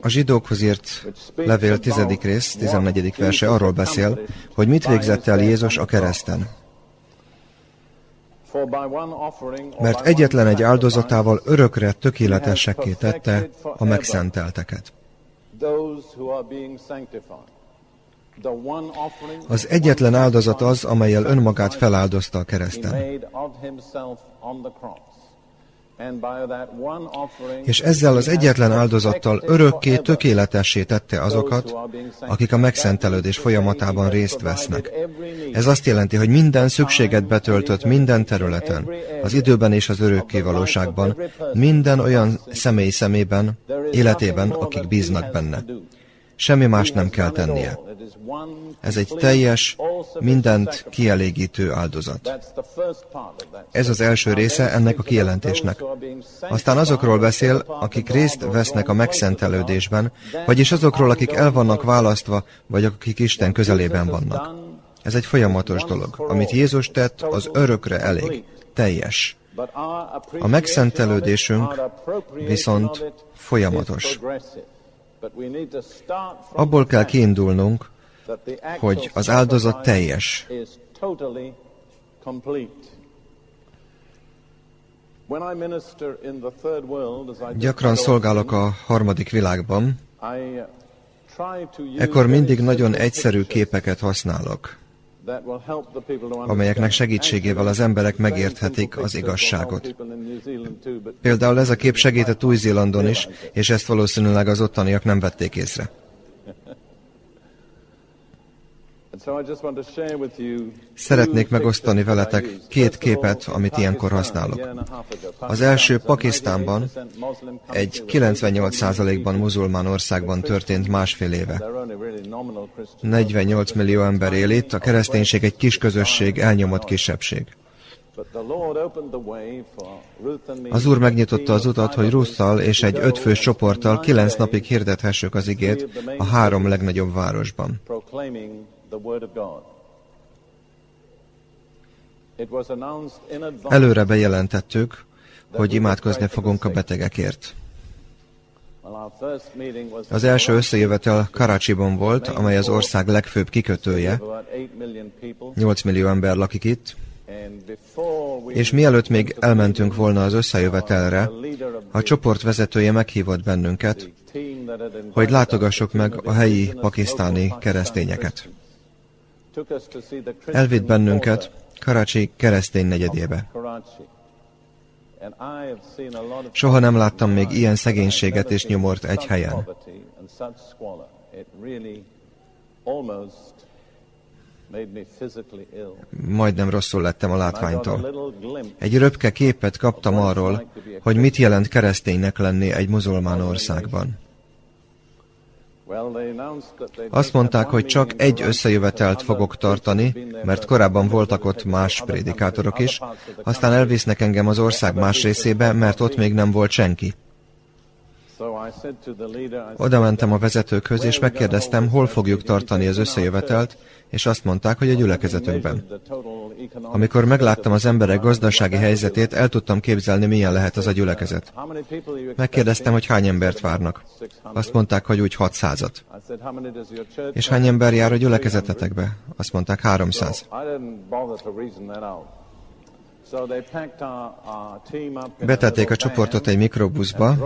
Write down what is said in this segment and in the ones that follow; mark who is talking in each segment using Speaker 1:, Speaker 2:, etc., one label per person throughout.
Speaker 1: A zsidókhoz írt levél 10. rész, 14. verse arról beszél, hogy mit végzett el Jézus a kereszten. Mert egyetlen egy áldozatával örökre tökéletesekké tette a megszentelteket. Az egyetlen áldozat az, amelyel önmagát feláldozta a kereszten. És ezzel az egyetlen áldozattal örökké tökéletessé tette azokat, akik a megszentelődés folyamatában részt vesznek. Ez azt jelenti, hogy minden szükséget betöltött minden területen, az időben és az örökké valóságban, minden olyan személy szemében, életében, akik bíznak benne. Semmi más nem kell tennie. Ez egy teljes, mindent kielégítő áldozat. Ez az első része ennek a kijelentésnek. Aztán azokról beszél, akik részt vesznek a megszentelődésben, vagyis azokról, akik el vannak választva, vagy akik Isten közelében vannak. Ez egy folyamatos dolog. Amit Jézus tett, az örökre elég, teljes. A megszentelődésünk viszont folyamatos. Abból kell kiindulnunk, hogy az áldozat teljes. Gyakran szolgálok a harmadik világban, ekkor mindig nagyon egyszerű képeket használok, amelyeknek segítségével az emberek megérthetik az igazságot. Például ez a kép segített Új-Zélandon is, és ezt valószínűleg az ottaniak nem vették észre. Szeretnék megosztani veletek két képet, amit ilyenkor használok. Az első Pakisztánban, egy 98%-ban muzulmán országban történt másfél éve. 48 millió ember él itt, a kereszténység egy kis közösség, elnyomott kisebbség. Az Úr megnyitotta az utat, hogy Russzal és egy ötfős csoporttal kilenc napig hirdethessük az igét a három legnagyobb városban. Előre bejelentettük, hogy imádkozni fogunk a betegekért. Az első összejövetel Karacsiban volt, amely az ország legfőbb kikötője. 8 millió ember lakik itt. És mielőtt még elmentünk volna az összejövetelre, a csoport vezetője meghívott bennünket, hogy látogassuk meg a helyi pakisztáni keresztényeket. Elvitt bennünket Karachi keresztény negyedébe. Soha nem láttam még ilyen szegénységet és nyomort egy helyen. Majdnem rosszul lettem a látványtól. Egy röpke képet kaptam arról, hogy mit jelent kereszténynek lenni egy muzulmán országban. Azt mondták, hogy csak egy összejövetelt fogok tartani, mert korábban voltak ott más prédikátorok is, aztán elvisznek engem az ország más részébe, mert ott még nem volt senki. Oda mentem a vezetőkhöz, és megkérdeztem, hol fogjuk tartani az összejövetelt, és azt mondták, hogy a gyülekezetünkben. Amikor megláttam az emberek gazdasági helyzetét, el tudtam képzelni, milyen lehet az a gyülekezet. Megkérdeztem, hogy hány embert várnak. Azt mondták, hogy úgy 600-at. És hány ember jár a gyülekezetetekbe? Azt mondták, 300. Betették a csoportot egy mikrobuszba,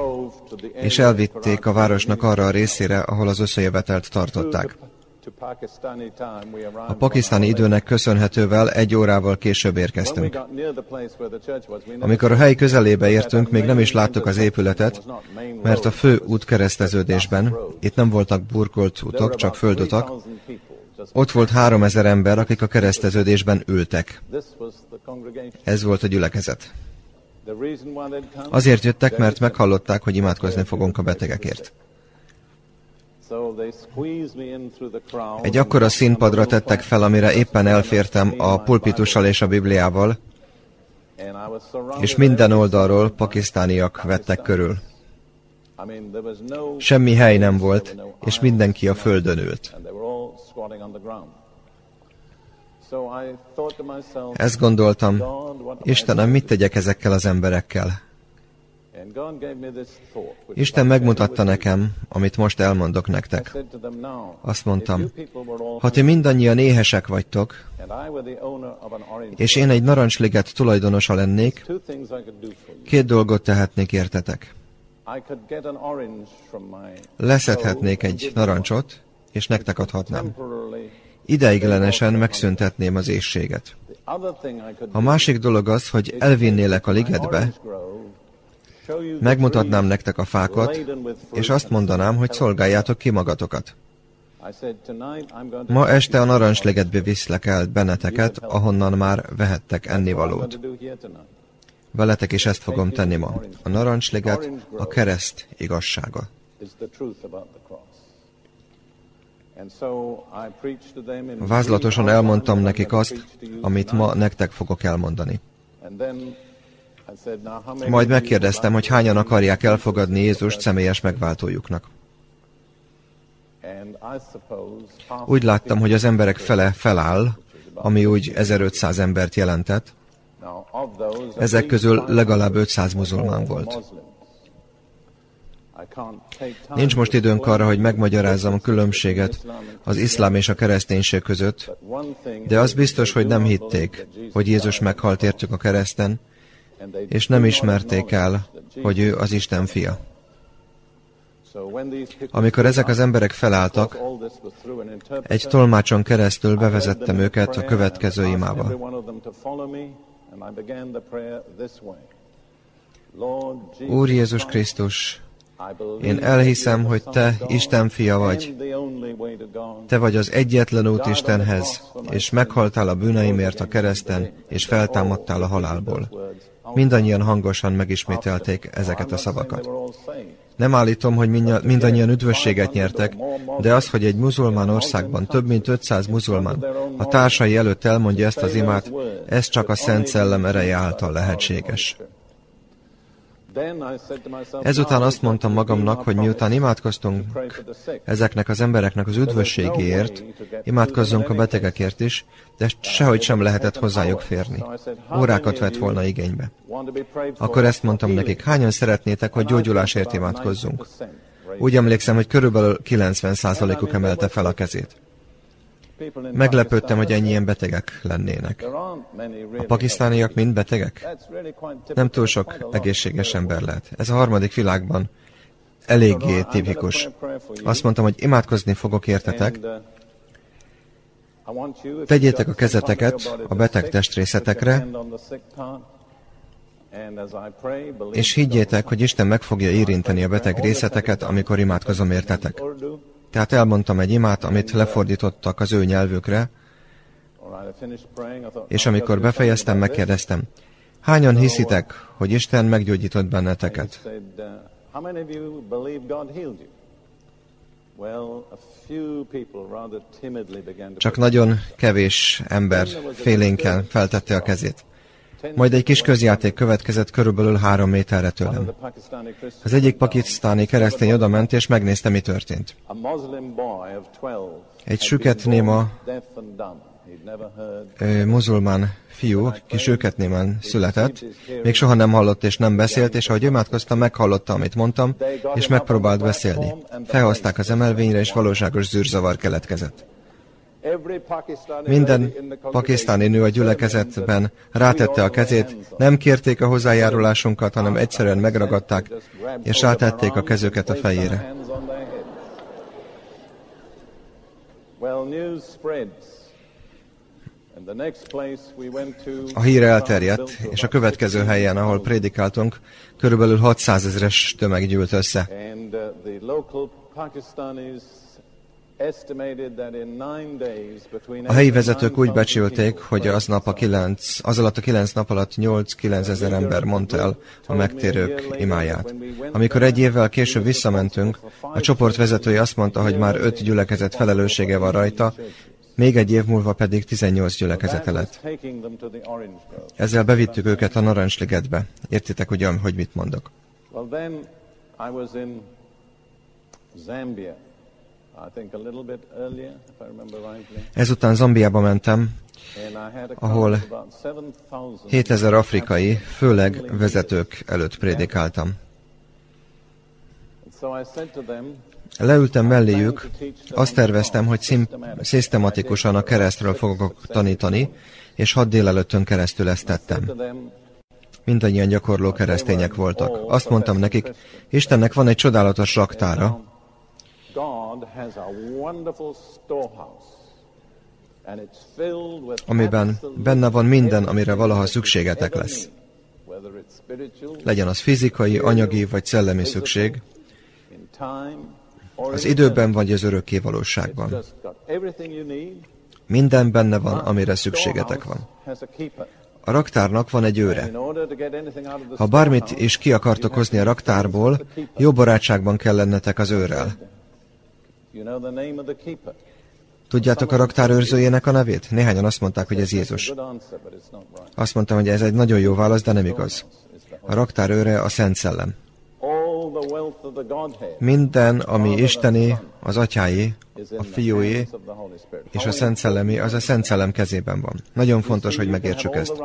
Speaker 1: és elvitték a városnak arra a részére, ahol az összejövetelt tartották. A pakisztáni időnek köszönhetővel egy órával később érkeztünk. Amikor a hely közelébe értünk, még nem is láttuk az épületet, mert a fő út kereszteződésben, itt nem voltak burkolt utak, csak földutak, ott volt három ezer ember, akik a kereszteződésben ültek. Ez volt a gyülekezet. Azért jöttek, mert meghallották, hogy imádkozni fogunk a betegekért. Egy akkora színpadra tettek fel, amire éppen elfértem a pulpitussal és a Bibliával, és minden oldalról pakisztániak vettek körül. Semmi hely nem volt, és mindenki a földön ült. Ezt gondoltam, Istenem, mit tegyek ezekkel az emberekkel? Isten megmutatta nekem, amit most elmondok nektek. Azt mondtam, ha ti mindannyian éhesek vagytok, és én egy narancsliget tulajdonosa lennék, két dolgot tehetnék értetek. Leszedhetnék egy narancsot, és nektek adhatnám. Ideiglenesen megszüntetném az éjséget. A másik dolog az, hogy elvinnélek a ligetbe, megmutatnám nektek a fákat, és azt mondanám, hogy szolgáljátok ki magatokat. Ma este a narancsligetbe viszlek el benneteket, ahonnan már vehettek ennivalót. Veletek is ezt fogom tenni ma. A narancsliget a kereszt igazsága. Vázlatosan elmondtam nekik azt, amit ma nektek fogok elmondani. Majd megkérdeztem, hogy hányan akarják elfogadni Jézust személyes megváltójuknak. Úgy láttam, hogy az emberek fele feláll, ami úgy 1500 embert jelentett. Ezek közül legalább 500 muzulmán volt. Nincs most időnk arra, hogy megmagyarázzam a különbséget az iszlám és a kereszténység között, de az biztos, hogy nem hitték, hogy Jézus meghalt értük a kereszten, és nem ismerték el, hogy ő az Isten fia. Amikor ezek az emberek felálltak, egy tolmácson keresztül bevezettem őket a következő imával. Úr Jézus Krisztus, én elhiszem, hogy Te Isten fia vagy. Te vagy az egyetlen út Istenhez, és meghaltál a bűneimért a kereszten, és feltámadtál a halálból. Mindannyian hangosan megismételték ezeket a szavakat. Nem állítom, hogy mindannyian üdvösséget nyertek, de az, hogy egy muzulmán országban több mint 500 muzulmán a társai előtt elmondja ezt az imát, ez csak a Szent Szellem ereje által lehetséges. Ezután azt mondtam magamnak, hogy miután imádkoztunk ezeknek az embereknek az üdvösségéért, imádkozzunk a betegekért is, de sehogy sem lehetett hozzájuk férni. Órákat vett volna igénybe. Akkor ezt mondtam nekik, hányan szeretnétek, hogy gyógyulásért imádkozzunk? Úgy emlékszem, hogy körülbelül 90%-uk emelte fel a kezét. Meglepődtem, hogy ennyien betegek lennének. A pakisztániak mind betegek? Nem túl sok egészséges ember lehet. Ez a harmadik világban eléggé tipikus. Azt mondtam, hogy imádkozni fogok értetek, Tegyétek a kezeteket a beteg testrészetekre, és higgyétek, hogy Isten meg fogja érinteni a beteg részleteket, amikor imádkozom értetek. Tehát elmondtam egy imát, amit lefordítottak az ő nyelvükre, és amikor befejeztem, megkérdeztem, hányan hiszitek, hogy Isten meggyógyított benneteket? Csak nagyon kevés ember félénken feltette a kezét. Majd egy kis közjáték következett körülbelül három méterre tőlem. Az egyik pakisztáni keresztény odament, és megnézte, mi történt. Egy süket néma muzulmán fiú, kis őket némán született, még soha nem hallott és nem beszélt, és ahogy imádkoztam, meghallotta, amit mondtam, és megpróbált beszélni. Felhozták az emelvényre, és valóságos zűrzavar keletkezett. Minden pakisztáni nő a gyülekezetben rátette a kezét, nem kérték a hozzájárulásunkat, hanem egyszerűen megragadták, és rátették a kezüket a fejére. A hír elterjedt, és a következő helyen, ahol prédikáltunk, körülbelül 600 ezeres tömeg gyűlt össze. A helyi vezetők úgy becsülték, hogy az, nap a kilenc, az alatt a kilenc nap alatt 8-9 ezer ember mondta el a megtérők imáját. Amikor egy évvel később visszamentünk, a csoport vezetője azt mondta, hogy már öt gyülekezet felelőssége van rajta, még egy év múlva pedig 18 gyülekezete lett. Ezzel bevittük őket a Narancsligetbe. Értitek ugyan, hogy mit mondok? Ezután Zambiába mentem, ahol 7000 afrikai, főleg vezetők előtt prédikáltam. Leültem melléjük, azt terveztem, hogy szim, szisztematikusan a keresztről fogok tanítani, és hat délelőttön keresztül ezt tettem. Mindannyian gyakorló keresztények voltak. Azt mondtam nekik, Istennek van egy csodálatos raktára, amiben benne van minden, amire valaha szükségetek lesz. Legyen az fizikai, anyagi vagy szellemi szükség, az időben vagy az örökké valóságban. Minden benne van, amire szükségetek van. A raktárnak van egy őre. Ha bármit is ki akartok hozni a raktárból, jó barátságban kell lennetek az őrrel. Tudjátok a raktár őrzőjének a nevét? Néhányan azt mondták, hogy ez Jézus. Azt mondtam, hogy ez egy nagyon jó válasz, de nem igaz. A raktár őre a Szent Szellem. Minden, ami Istené, az atyáé, a fiúé és a Szent Szellemi, az a Szent Szellem kezében van. Nagyon fontos, hogy megértsük ezt.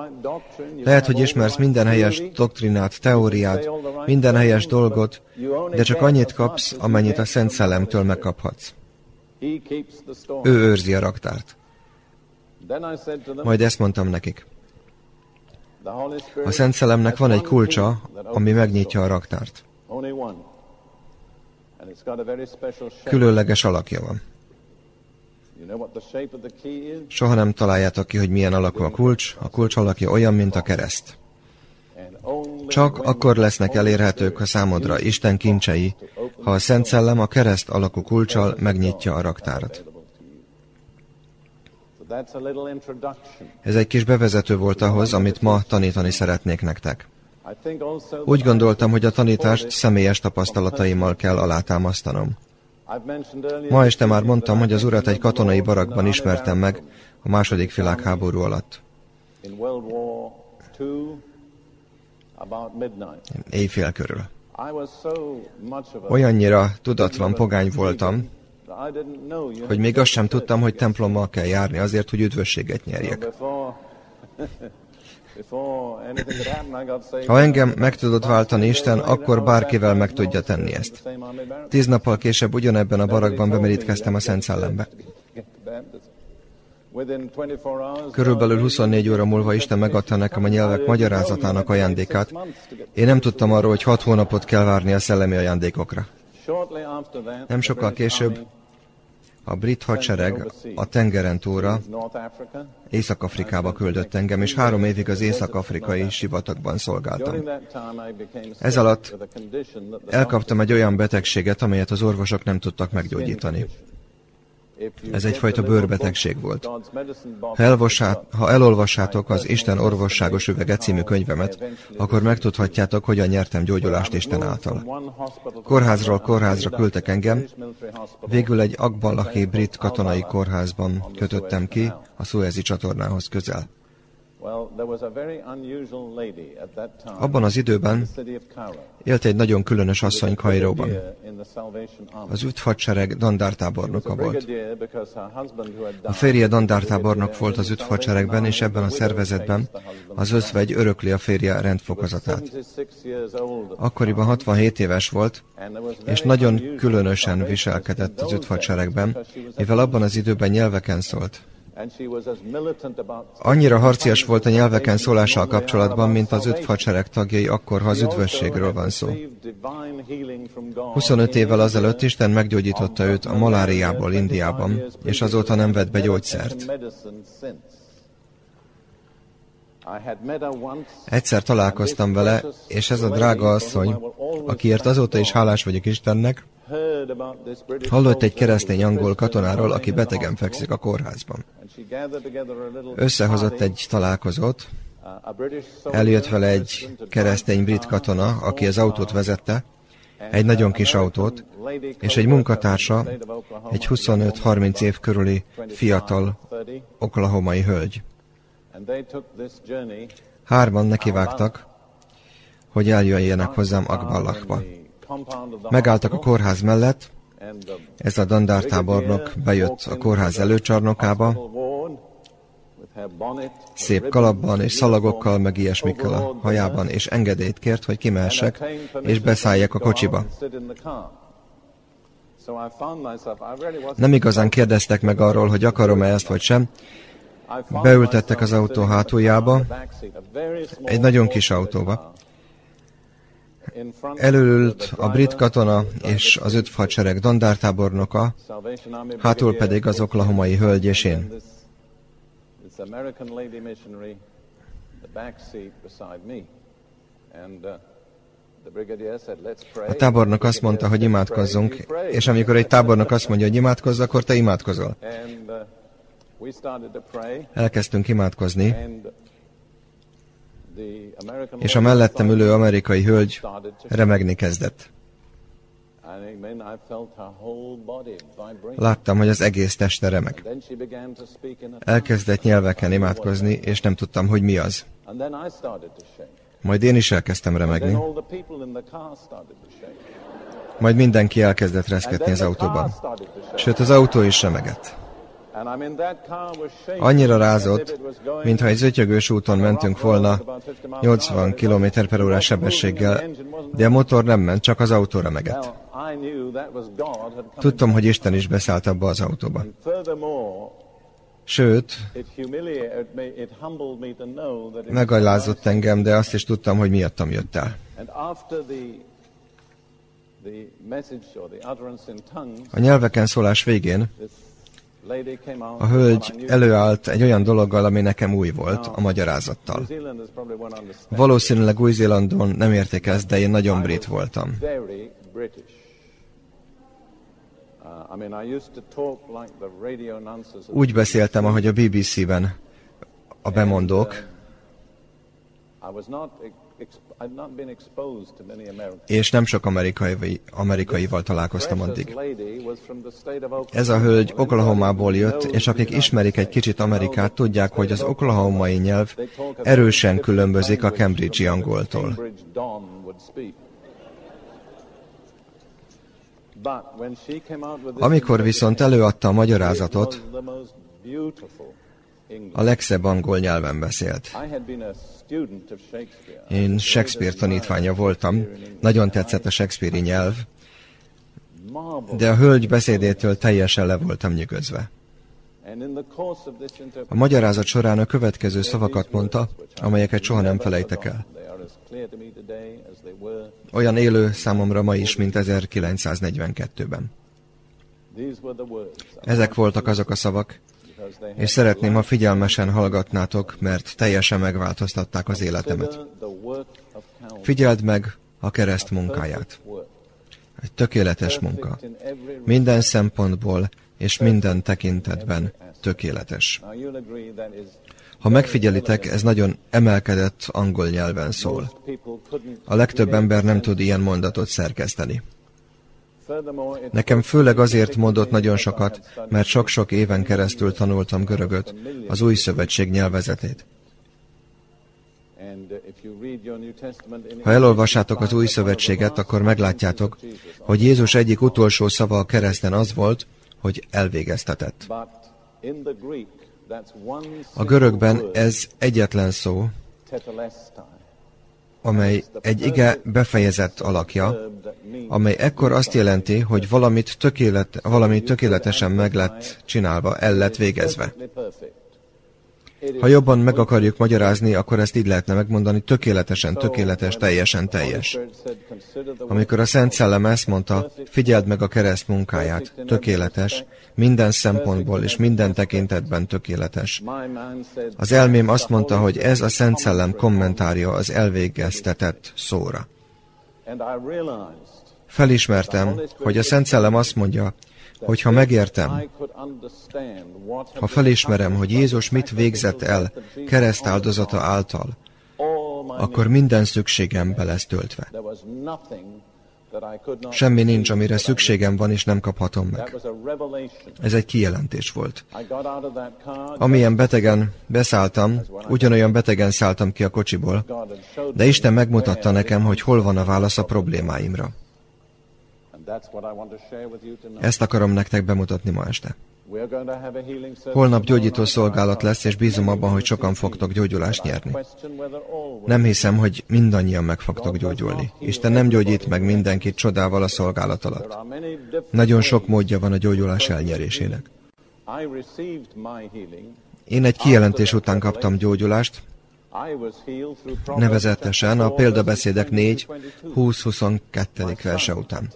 Speaker 1: Lehet, hogy ismersz minden helyes doktrinát, teóriát, minden helyes dolgot, de csak annyit kapsz, amennyit a Szent Szellemtől megkaphatsz. Ő őrzi a raktárt. Majd ezt mondtam nekik. A Szent Szellemnek van egy kulcsa, ami megnyitja a raktárt. Különleges alakja van. Soha nem találjátok ki, hogy milyen alakú a kulcs. A kulcs alakja olyan, mint a kereszt. Csak akkor lesznek elérhetők a számodra Isten kincsei, ha a Szent Szellem a kereszt alakú kulcsal megnyitja a raktárat. Ez egy kis bevezető volt ahhoz, amit ma tanítani szeretnék nektek. Úgy gondoltam, hogy a tanítást személyes tapasztalataimmal kell alátámasztanom. Ma este már mondtam, hogy az urat egy katonai barakban ismertem meg a második világháború alatt. Éjfél körül. Olyannyira tudatlan pogány voltam, hogy még azt sem tudtam, hogy templommal kell járni azért, hogy üdvösséget nyerjek. Ha engem meg tudod váltani Isten, akkor bárkivel meg tudja tenni ezt. Tíz nappal később ugyanebben a barakban bemerítkeztem a Szent Szellembe. Körülbelül 24 óra múlva Isten megadta nekem a nyelvek magyarázatának ajándékát. Én nem tudtam arról, hogy hat hónapot kell várni a szellemi ajándékokra. Nem sokkal később a brit hadsereg a tengeren túlra Észak-Afrikába küldött engem, és három évig az észak-afrikai sivatagban szolgáltam. Ez alatt elkaptam egy olyan betegséget, amelyet az orvosok nem tudtak meggyógyítani. Ez egyfajta bőrbetegség volt. Ha, elvosát, ha elolvassátok az Isten orvosságos üvege című könyvemet, akkor megtudhatjátok, hogyan nyertem gyógyulást Isten által. Kórházról kórházra küldtek engem, végül egy Akbalahi brit katonai kórházban kötöttem ki, a Suezi csatornához közel. Abban az időben élt egy nagyon különös asszony Kairóban. Az üdvhadsereg dandártábornoka volt. A férje dandártábornok volt az üdvhadseregben, és ebben a szervezetben az özvegy örökli a férje rendfokozatát. Akkoriban 67 éves volt, és nagyon különösen viselkedett az üdvhadseregben, mivel abban az időben nyelveken szólt. Annyira harcias volt a nyelveken szólással kapcsolatban, mint az öt hadsereg tagjai akkor, ha az üdvösségről van szó. 25 évvel azelőtt Isten meggyógyította őt a maláriából Indiában, és azóta nem vett be gyógyszert. Egyszer találkoztam vele, és ez a drága asszony, akiért azóta is hálás vagyok Istennek, Hallott egy keresztény angol katonáról, aki betegen fekszik a kórházban. Összehozott egy találkozót, eljött vele egy keresztény brit katona, aki az autót vezette, egy nagyon kis autót, és egy munkatársa, egy 25-30 év körüli fiatal oklahomai hölgy. Hárman nekivágtak, hogy eljöjjenek hozzám Akballachba. Megálltak a kórház mellett, ez a dandártábornok bejött a kórház előcsarnokába, szép kalapban és szalagokkal, meg ilyesmikkel a hajában, és engedélyt kért, hogy kimehessek, és beszálljak a kocsiba. Nem igazán kérdeztek meg arról, hogy akarom-e ezt vagy sem. Beültettek az autó hátuljába, egy nagyon kis autóba. Előült a brit katona és az öt hadsereg dandártábornoka, hátul pedig az oklahomai hölgy és én. A tábornok azt mondta, hogy imádkozzunk, és amikor egy tábornok azt mondja, hogy imádkozz, akkor te imádkozol. Elkezdtünk imádkozni, és a mellettem ülő amerikai hölgy remegni kezdett. Láttam, hogy az egész teste remeg. Elkezdett nyelveken imádkozni, és nem tudtam, hogy mi az. Majd én is elkezdtem remegni. Majd mindenki elkezdett reszketni az autóban. Sőt, az autó is remegett. Annyira rázott, mintha egy zötyögős úton mentünk volna 80 km per órás sebességgel, de a motor nem ment, csak az autó remegett. Tudtam, hogy Isten is beszállt abba az autóba. Sőt, megajlázott engem, de azt is tudtam, hogy miattam jött el. A nyelveken szólás végén a hölgy előállt egy olyan dologgal, ami nekem új volt, a magyarázattal. Valószínűleg Új-Zélandon nem érték ezt, de én nagyon brit voltam. Úgy beszéltem, ahogy a BBC-ben a bemondók, és nem sok amerikai, amerikaival találkoztam addig. Ez a hölgy Oklahomából jött, és akik ismerik egy kicsit Amerikát, tudják, hogy az oklahomai nyelv erősen különbözik a Cambridge-i angoltól. Amikor viszont előadta a magyarázatot, a legszebb angol nyelven beszélt. Én Shakespeare tanítványa voltam, nagyon tetszett a Shakespeare nyelv, de a hölgy beszédétől teljesen le voltam nyugodva. A magyarázat során a következő szavakat mondta, amelyeket soha nem felejtek el. Olyan élő számomra ma is, mint 1942-ben. Ezek voltak azok a szavak, és szeretném, ha figyelmesen hallgatnátok, mert teljesen megváltoztatták az életemet. Figyeld meg a kereszt munkáját. Egy tökéletes munka. Minden szempontból és minden tekintetben tökéletes. Ha megfigyelitek, ez nagyon emelkedett angol nyelven szól. A legtöbb ember nem tud ilyen mondatot szerkeszteni. Nekem főleg azért mondott nagyon sokat, mert sok-sok éven keresztül tanultam görögöt, az új szövetség nyelvezetét. Ha elolvassátok az új szövetséget, akkor meglátjátok, hogy Jézus egyik utolsó szava a kereszten az volt, hogy elvégeztetett. A görögben ez egyetlen szó, amely egy ige befejezett alakja, amely ekkor azt jelenti, hogy valamit tökélet, valami tökéletesen meg lett csinálva, el lett végezve. Ha jobban meg akarjuk magyarázni, akkor ezt így lehetne megmondani, tökéletesen tökéletes, teljesen teljes. Amikor a Szent Szellem ezt mondta, figyeld meg a kereszt munkáját, tökéletes, minden szempontból és minden tekintetben tökéletes. Az elmém azt mondta, hogy ez a Szent Szellem kommentárja az elvégeztetett szóra. Felismertem, hogy a Szent Szellem azt mondja, hogy ha megértem, ha felismerem, hogy Jézus mit végzett el kereszt áldozata által, akkor minden szükségem be lesz töltve. Semmi nincs, amire szükségem van, és nem kaphatom meg. Ez egy kijelentés volt. Amilyen betegen beszálltam, ugyanolyan betegen szálltam ki a kocsiból, de Isten megmutatta nekem, hogy hol van a válasz a problémáimra. Ezt akarom nektek bemutatni ma este. Holnap gyógyító szolgálat lesz, és bízom abban, hogy sokan fogtok gyógyulást nyerni. Nem hiszem, hogy mindannyian meg fogtok gyógyulni. Isten nem gyógyít meg mindenkit csodával a szolgálat alatt. Nagyon sok módja van a gyógyulás elnyerésének. Én egy kijelentés után kaptam gyógyulást, nevezetesen a példabeszédek 4, 20-22. verse után.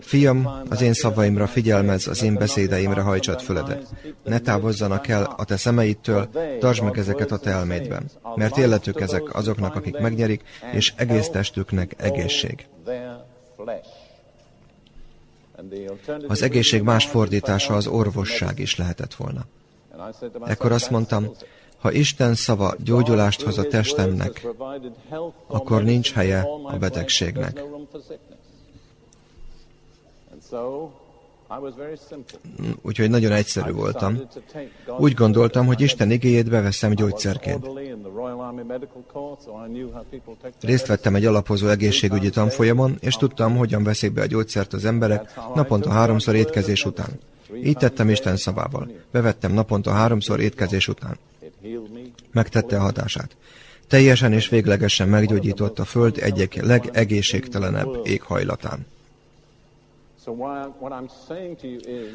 Speaker 1: Fiam, az én szavaimra figyelmez, az én beszédeimre hajtsad föledet. Ne távozzanak el a te szemeidtől, tartsd meg ezeket a te elmédben, mert életük ezek azoknak, akik megnyerik, és egész testüknek egészség. Az egészség más fordítása az orvosság is lehetett volna. Ekkor azt mondtam, ha Isten szava gyógyulást hoz a testemnek, akkor nincs helye a betegségnek. Úgyhogy nagyon egyszerű voltam. Úgy gondoltam, hogy Isten igéjét beveszem gyógyszerként. Részt vettem egy alapozó egészségügyi tanfolyamon, és tudtam, hogyan veszik be a gyógyszert az emberek naponta háromszor étkezés után. Így tettem Isten szavával. Bevettem naponta háromszor étkezés után. Megtette a hatását. Teljesen és véglegesen meggyógyított a Föld egyik legegészségtelenebb éghajlatán.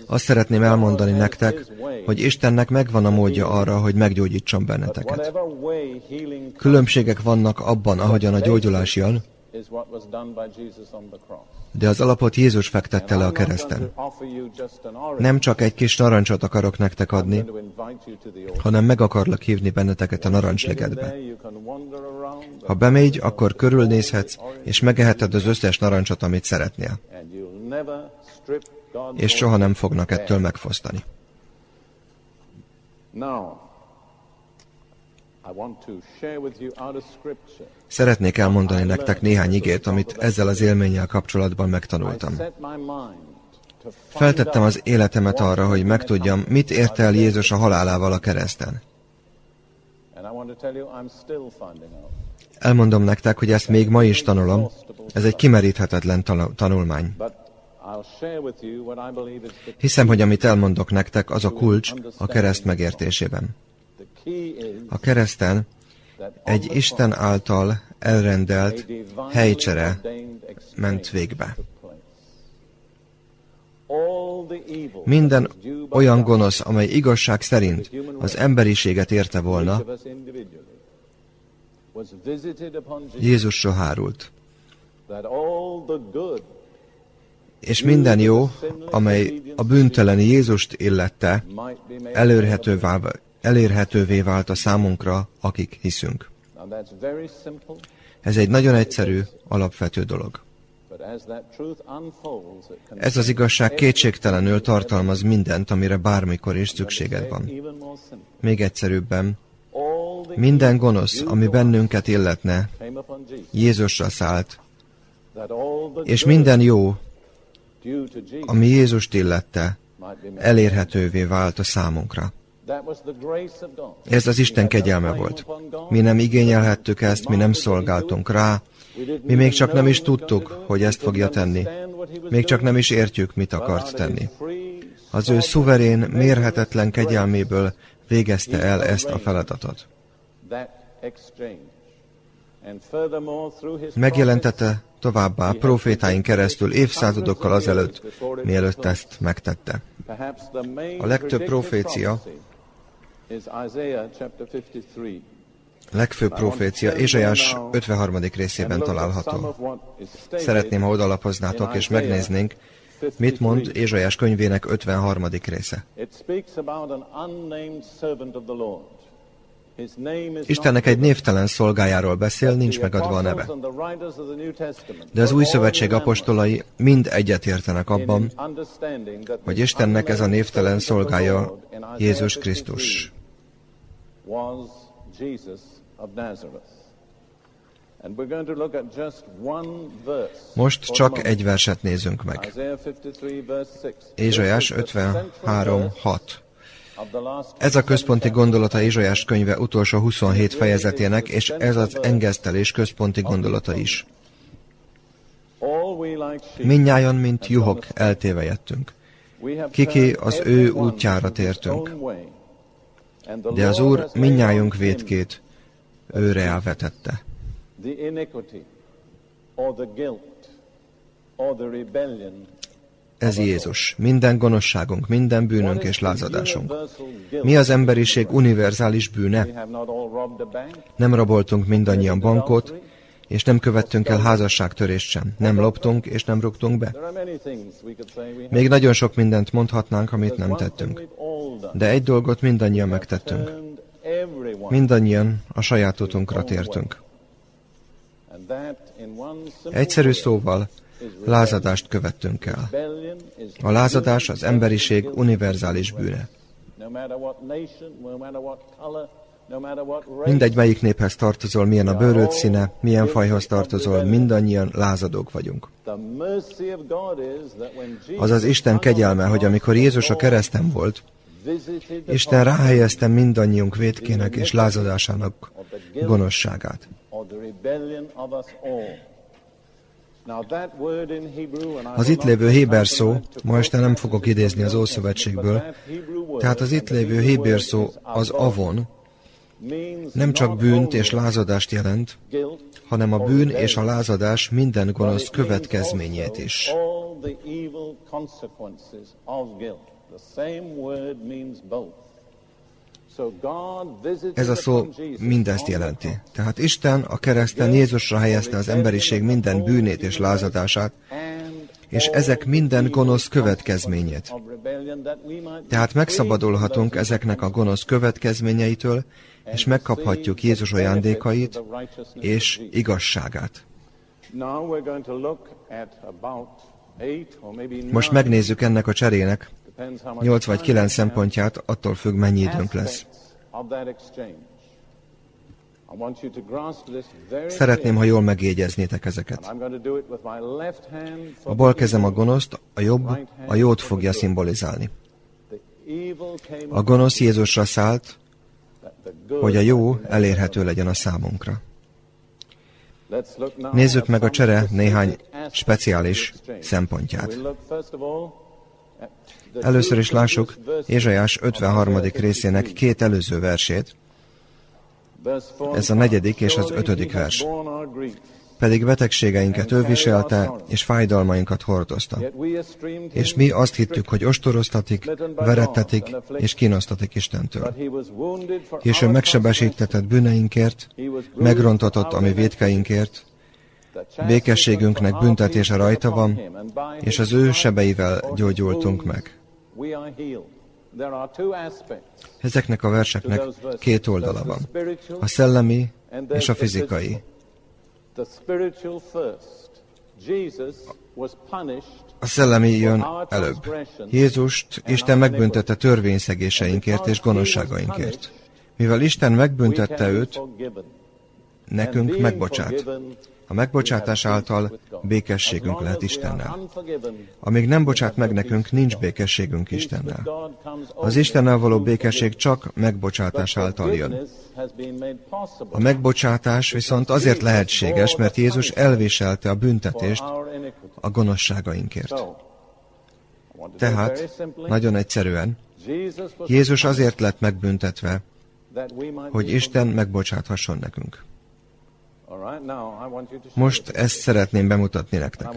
Speaker 1: Azt szeretném elmondani nektek, hogy Istennek megvan a módja arra, hogy meggyógyítson benneteket. Különbségek vannak abban, ahogyan a gyógyulás jön, de az alapot Jézus fektette le a kereszten. Nem csak egy kis narancsot akarok nektek adni, hanem meg akarlak hívni benneteket a narancsligetbe. Ha bemégy, akkor körülnézhetsz, és megeheted az összes narancsot, amit szeretnél. És soha nem fognak ettől megfosztani. Szeretnék elmondani nektek néhány igét, amit ezzel az élménnyel kapcsolatban megtanultam. Feltettem az életemet arra, hogy megtudjam, mit ért el Jézus a halálával a kereszten. Elmondom nektek, hogy ezt még ma is tanulom. Ez egy kimeríthetetlen tanulmány. Hiszem, hogy amit elmondok nektek, az a kulcs a kereszt megértésében. A kereszten egy Isten által elrendelt helycsere ment végbe. Minden olyan gonosz, amely igazság szerint az emberiséget érte volna, Jézusra hárult. És minden jó, amely a bűntelen Jézust illette, elérhetővé, elérhetővé vált a számunkra, akik hiszünk. Ez egy nagyon egyszerű, alapvető dolog. Ez az igazság kétségtelenül tartalmaz mindent, amire bármikor is szükséged van. Még egyszerűbben, minden gonosz, ami bennünket illetne, Jézusra szállt, és minden jó, ami Jézust illette, elérhetővé vált a számunkra. Ez az Isten kegyelme volt. Mi nem igényelhettük ezt, mi nem szolgáltunk rá, mi még csak nem is tudtuk, hogy ezt fogja tenni. Még csak nem is értjük, mit akart tenni. Az ő szuverén, mérhetetlen kegyelméből végezte el ezt a feladatot. Megjelentette továbbá profétáink keresztül évszázadokkal azelőtt, mielőtt ezt megtette. A legtöbb profécia legfőbb profécia Ézsajás 53. részében található. Szeretném, ha odalapoznátok és megnéznénk, mit mond Ézsajás könyvének 53. része. Istennek egy névtelen szolgájáról beszél, nincs megadva a neve. De az új szövetség apostolai mind egyetértenek abban, hogy Istennek ez a névtelen szolgája Jézus Krisztus. Most csak egy verset nézünk meg. Ézsajás 53.6. Ez a központi gondolata Izsajás könyve utolsó 27 fejezetének, és ez az engesztelés központi gondolata is. Minnyáján, mint juhok, eltévejettünk. Kiki az ő útjára tértünk. De az Úr minnyájunk vétkét őre elvetette. Ez Jézus, minden gonoszságunk, minden bűnünk és lázadásunk. Mi az emberiség univerzális bűne? Nem raboltunk mindannyian bankot, és nem követtünk el házasságtörést sem. Nem loptunk, és nem rúgtunk be. Még nagyon sok mindent mondhatnánk, amit nem tettünk. De egy dolgot mindannyian megtettünk. Mindannyian a saját utunkra tértünk. Egyszerű szóval, lázadást követtünk el. A lázadás az emberiség univerzális bűne. Mindegy, melyik néphez tartozol, milyen a bőröd színe, milyen fajhoz tartozol, mindannyian lázadók vagyunk. Az az Isten kegyelme, hogy amikor Jézus a kereszten volt, Isten ráhelyezte mindannyiunk vétkének és lázadásának gonoszságát. Az itt lévő héber szó, ma este nem fogok idézni az Ószövetségből, tehát az itt lévő héber szó az avon, nem csak bűnt és lázadást jelent, hanem a bűn és a lázadás minden gonosz következményét is. Ez a szó mindezt jelenti. Tehát Isten a kereszten Jézusra helyezte az emberiség minden bűnét és lázadását, és ezek minden gonosz következményét. Tehát megszabadulhatunk ezeknek a gonosz következményeitől, és megkaphatjuk Jézus ajándékait és igazságát. Most megnézzük ennek a cserének 8 vagy 9 szempontját, attól függ, mennyi időnk lesz. Szeretném, ha jól megjegyeznétek ezeket. A bal kezem a gonoszt, a jobb a jót fogja szimbolizálni. A gonosz Jézusra szállt, hogy a jó elérhető legyen a számunkra. Nézzük meg a csere néhány speciális szempontját. Először is lássuk Ézsajás 53. részének két előző versét. Ez a negyedik és az ötödik vers pedig betegségeinket ő viselte, és fájdalmainkat hordozta. És mi azt hittük, hogy ostoroztatik, verettetik, és kínosztatik Istentől. És ő megsebesítetett bűneinkért, megrontatott a mi védkeinkért, békességünknek büntetése rajta van, és az ő sebeivel gyógyultunk meg. Ezeknek a verseknek két oldala van. A szellemi és a fizikai. A szellemi jön előbb. Jézust Isten megbüntette törvényszegéseinkért és gonoszságainkért. Mivel Isten megbüntette őt, nekünk megbocsát. A megbocsátás által békességünk lehet Istennel. Amíg nem bocsát meg nekünk, nincs békességünk Istennel. Az Istennel való békesség csak megbocsátás által jön. A megbocsátás viszont azért lehetséges, mert Jézus elviselte a büntetést a gonoszságainkért. Tehát, nagyon egyszerűen, Jézus azért lett megbüntetve, hogy Isten megbocsáthasson nekünk. Most ezt szeretném bemutatni nektek.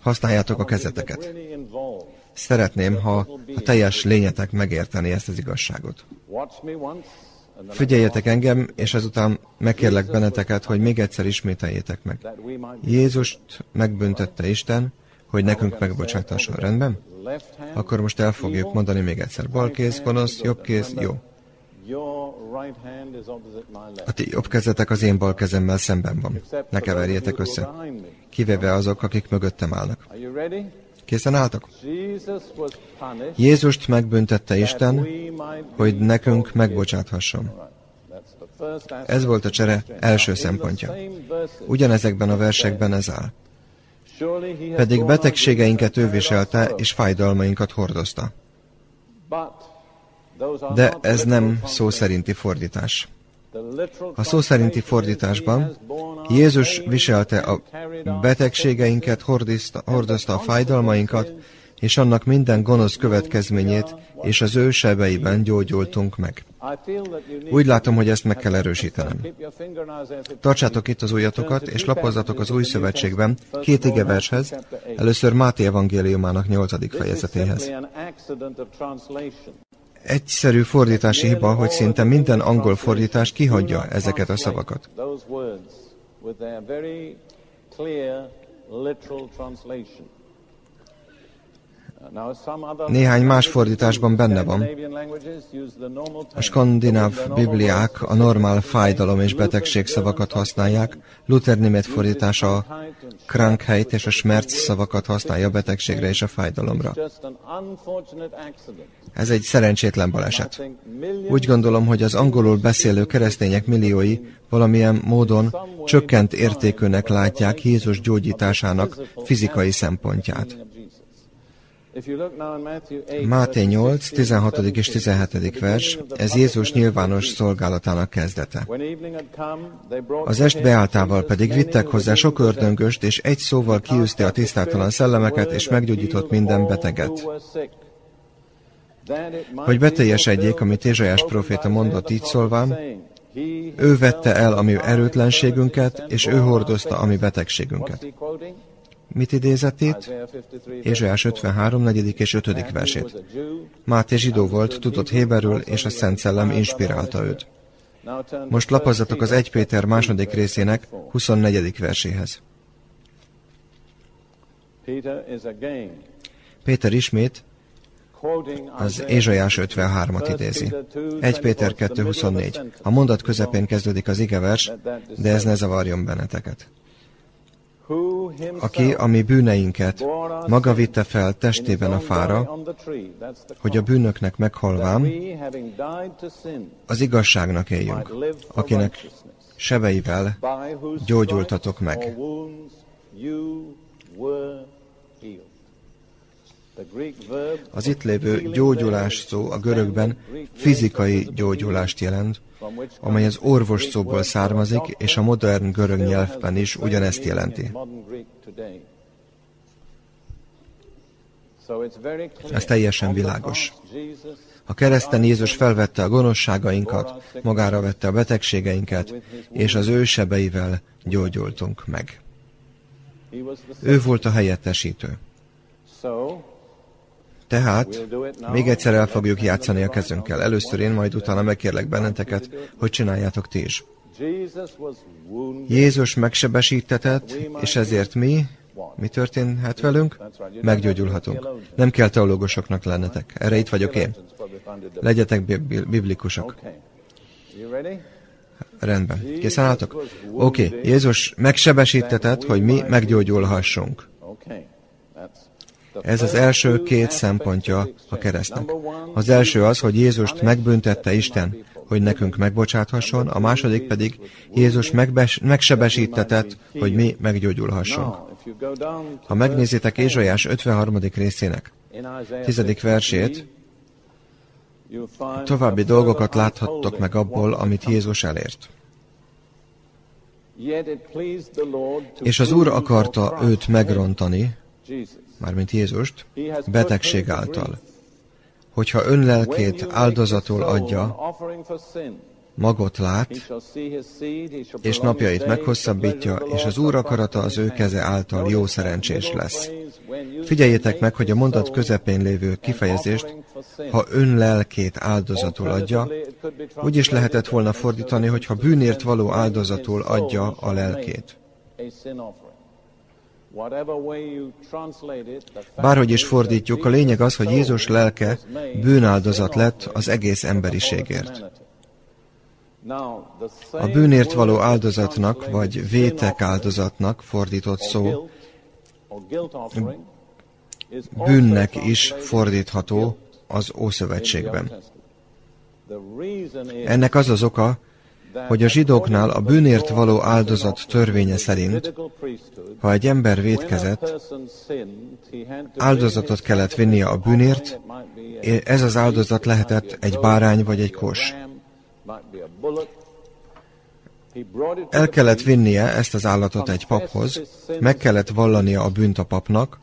Speaker 1: Használjátok a kezeteket. Szeretném, ha a teljes lényetek megérteni ezt az igazságot. Figyeljetek engem, és ezután megkérlek benneteket, hogy még egyszer ismételjétek meg. Jézust megbüntette Isten, hogy nekünk megbocsátása. Rendben? Akkor most el fogjuk mondani még egyszer. Bal kéz, gonosz, jobb kéz, jó. A ti jobb kezetek az én bal kezemmel szemben van. Ne keverjétek össze. Kivéve azok, akik mögöttem állnak. Készen álltak? Jézust megbüntette Isten, hogy nekünk megbocsáthasson. Ez volt a csere első szempontja. Ugyanezekben a versekben ez áll. Pedig betegségeinket ő viselte, és fájdalmainkat hordozta. De ez nem szó szerinti fordítás. A szó szerinti fordításban Jézus viselte a betegségeinket, hordozta, hordozta a fájdalmainkat, és annak minden gonosz következményét, és az ő sebeiben gyógyultunk meg. Úgy látom, hogy ezt meg kell erősítenem. Tartsátok itt az újatokat, és lapozzatok az új szövetségben két igevershez, először Máté evangéliumának nyolcadik fejezetéhez. Egyszerű fordítási hiba, hogy szinte minden angol fordítás kihagyja ezeket a szavakat. Néhány más fordításban benne van. A skandináv bibliák a normál fájdalom és betegség szavakat használják, Luther német fordítása a Krankheit és a Schmerz szavakat használja a betegségre és a fájdalomra. Ez egy szerencsétlen baleset. Úgy gondolom, hogy az angolul beszélő keresztények milliói valamilyen módon csökkent értékűnek látják Jézus gyógyításának fizikai szempontját. Máté 8, 16. és 17. vers, ez Jézus nyilvános szolgálatának kezdete. Az est beáltával pedig vittek hozzá sok ördöngöst, és egy szóval kiűzte a tisztátalan szellemeket, és meggyógyított minden beteget. Hogy beteljesedjék, amit Ézsajás proféta mondott így szólván, ő vette el a mi erőtlenségünket, és ő hordozta a mi betegségünket. Mit idézett itt? Ézsajás 53. 4. és 5. versét. Máté zsidó volt, tudott héberül, és a Szent Szellem inspirálta őt. Most lapozzatok az 1 Péter második részének 24. verséhez. Péter ismét az Ézsajás 53-at idézi. 1 Péter 2.24. A mondat közepén kezdődik az igevers, de ez ne zavarjon benneteket aki a mi bűneinket maga vitte fel testében a fára, hogy a bűnöknek meghalvám, az igazságnak éljünk, akinek sebeivel gyógyultatok meg. Az itt lévő gyógyulás szó a görögben fizikai gyógyulást jelent, amely az orvos szóból származik, és a modern görög nyelvben is ugyanezt jelenti. Ez teljesen világos. A kereszten Jézus felvette a gonoszságainkat, magára vette a betegségeinket, és az ő sebeivel gyógyultunk meg. Ő volt a helyettesítő. Tehát még egyszer el fogjuk játszani a kezünkkel. Először én, majd utána megkérlek benneteket, hogy csináljátok ti is. Jézus megsebesítetett, és ezért mi, mi történhet velünk? Meggyógyulhatunk. Nem kell teológusoknak lennetek. Erre itt vagyok én. Legyetek biblikusok. Rendben. Készen álltok? Oké, okay. Jézus megsebesítetett, hogy mi meggyógyulhassunk. Ez az első két szempontja a keresztnek. Az első az, hogy Jézust megbüntette Isten, hogy nekünk megbocsáthasson, a második pedig Jézus megbes, megsebesítetett, hogy mi meggyógyulhassunk. Ha megnézitek Ézsajás 53. részének 10. versét, további dolgokat láthattok meg abból, amit Jézus elért. És az Úr akarta őt megrontani, mármint Jézust, betegség által. Hogyha ön lelkét áldozatul adja, magot lát, és napjait meghosszabbítja, és az Úr akarata az ő keze által jó szerencsés lesz. Figyeljétek meg, hogy a mondat közepén lévő kifejezést, ha ön lelkét áldozatul adja, úgy is lehetett volna fordítani, hogyha bűnért való áldozatul adja a lelkét. Bárhogy is fordítjuk, a lényeg az, hogy Jézus lelke bűnáldozat lett az egész emberiségért. A bűnért való áldozatnak, vagy vétek áldozatnak fordított szó bűnnek is fordítható az Ószövetségben. Ennek az az oka, hogy a zsidóknál a bűnért való áldozat törvénye szerint, ha egy ember védkezett, áldozatot kellett vinnie a bűnért, ez az áldozat lehetett egy bárány vagy egy kos. El kellett vinnie ezt az állatot egy paphoz, meg kellett vallania a bűnt a papnak,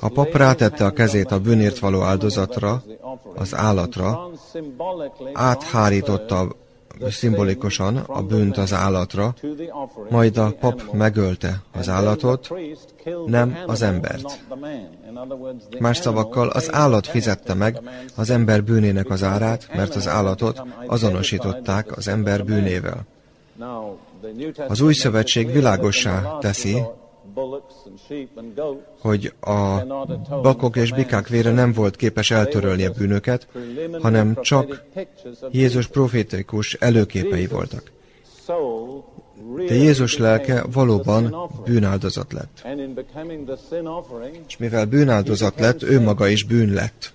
Speaker 1: a pap rátette a kezét a bűnért való áldozatra, az állatra, áthárította szimbolikusan a bűnt az állatra, majd a pap megölte az állatot, nem az embert. Más szavakkal, az állat fizette meg az ember bűnének az árát, mert az állatot azonosították az ember bűnével. Az új szövetség világossá teszi, hogy a bakok és bikák vére nem volt képes eltörölni a bűnöket, hanem csak Jézus profétikus előképei voltak. De Jézus lelke valóban bűnáldozat lett. És mivel bűnáldozat lett, ő maga is bűn lett.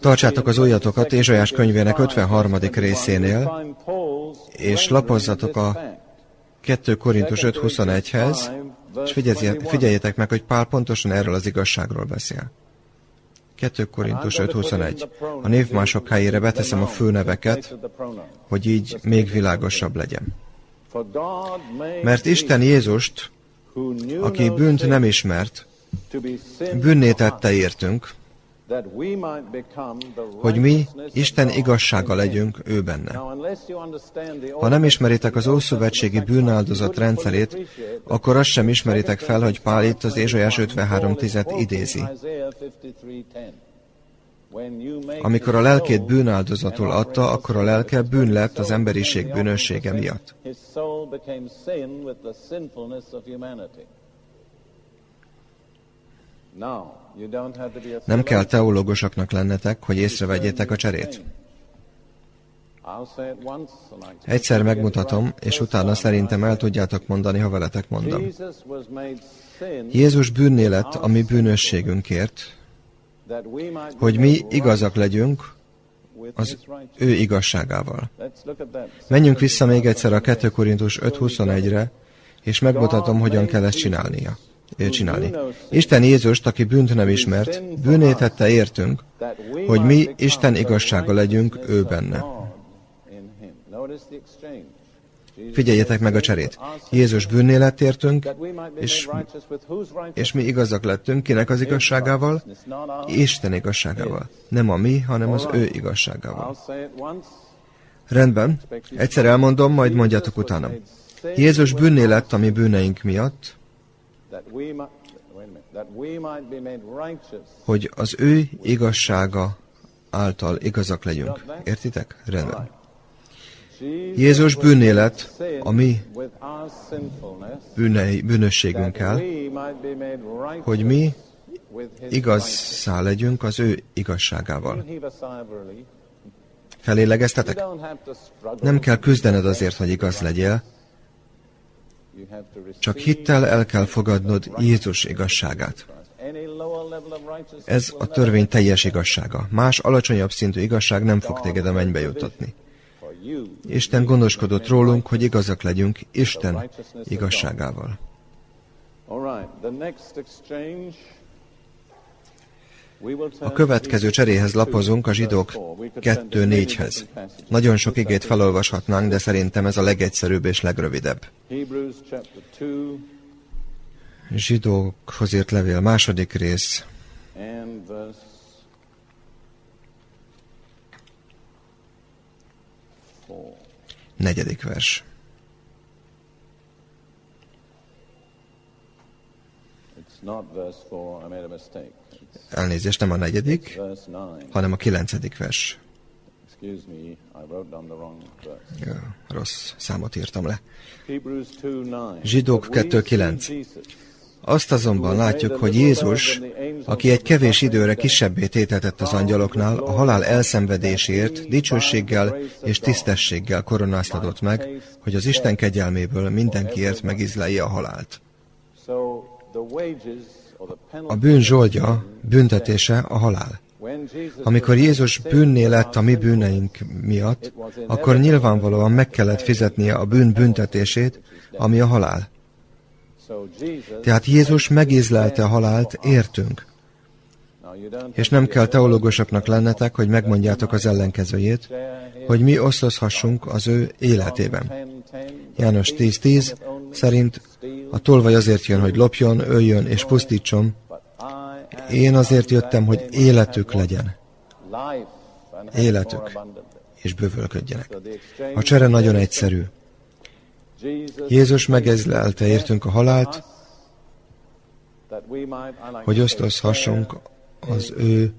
Speaker 1: Tartsátok az ujjatokat Ézsajás könyvének 53. részénél, és lapozzatok a 2 Korintus 5.21-hez, és figyeljetek meg, hogy Pál pontosan erről az igazságról beszél. 2 Korintus 5.21. A névmások helyére beteszem a főneveket, hogy így még világosabb legyen. Mert Isten Jézust, aki bűnt nem ismert, bűnné tette értünk, hogy mi Isten igazsága legyünk ő benne. Ha nem ismeritek az Ószövetségi bűnáldozat rendszerét, akkor azt sem ismeritek fel, hogy Pál itt az Ézsajás 53.10-et idézi. Amikor a lelkét bűnáldozatul adta, akkor a lelke bűn lett az emberiség bűnössége miatt. Nem kell teológusoknak lennetek, hogy észrevegyétek a cserét. Egyszer megmutatom, és utána szerintem el tudjátok mondani, ha veletek mondom. Jézus bűnné lett a mi bűnösségünkért, hogy mi igazak legyünk az ő igazságával. Menjünk vissza még egyszer a 2 Korintus 5.21-re, és megmutatom, hogyan kell ezt csinálnia csinálni. Isten Jézust, aki bűnt nem ismert, bűnétette értünk, hogy mi Isten igazsága legyünk ő benne. Figyeljetek meg a cserét. Jézus bűnné lett értünk, és, és mi igazak lettünk. Kinek az igazságával? Isten igazságával. Nem a mi, hanem az ő igazságával. Rendben. Egyszer elmondom, majd mondjátok utána. Jézus bűnné lett a mi bűneink miatt, hogy az ő igazsága által igazak legyünk. Értitek? Rendben. Jézus bűnné lett a mi bűnei, bűnösségünkkel, hogy mi igazzá legyünk az ő igazságával. Felélegeztetek? Nem kell küzdened azért, hogy igaz legyél, csak hittel el kell fogadnod Jézus igazságát. Ez a törvény teljes igazsága. Más alacsonyabb szintű igazság nem fog téged a mennybe jutatni. Isten gondoskodott rólunk, hogy igazak legyünk Isten igazságával. A következő cseréhez lapozunk a zsidók 2.4-hez. Nagyon sok igét felolvashatnánk, de szerintem ez a legegyszerűbb és legrövidebb. Zsidókhoz írt levél, második rész. Negyedik vers. It's not verse 4, I made a mistake. Elnézést, nem a negyedik, hanem a kilencedik vers. Ja, rossz számot írtam le. Zsidók 2.9. Azt azonban látjuk, hogy Jézus, aki egy kevés időre kisebbé tétetett az angyaloknál, a halál elszenvedésért dicsőséggel és tisztességgel koronáztatott meg, hogy az Isten kegyelméből mindenkiért megizlelje a halált. A bűn zsoldja, büntetése a halál. Amikor Jézus bűnné lett a mi bűneink miatt, akkor nyilvánvalóan meg kellett fizetnie a bűn büntetését, ami a halál. Tehát Jézus megízlelte a halált, értünk. És nem kell teológusoknak lennetek, hogy megmondjátok az ellenkezőjét, hogy mi osztozhassunk az ő életében. János 10.10 szerint a tolvaj azért jön, hogy lopjon, öljön és pusztítson. Én azért jöttem, hogy életük legyen. Életük. És bővölködjenek. A csere nagyon egyszerű. Jézus megezlelte értünk a halált, hogy osztozhassunk az ő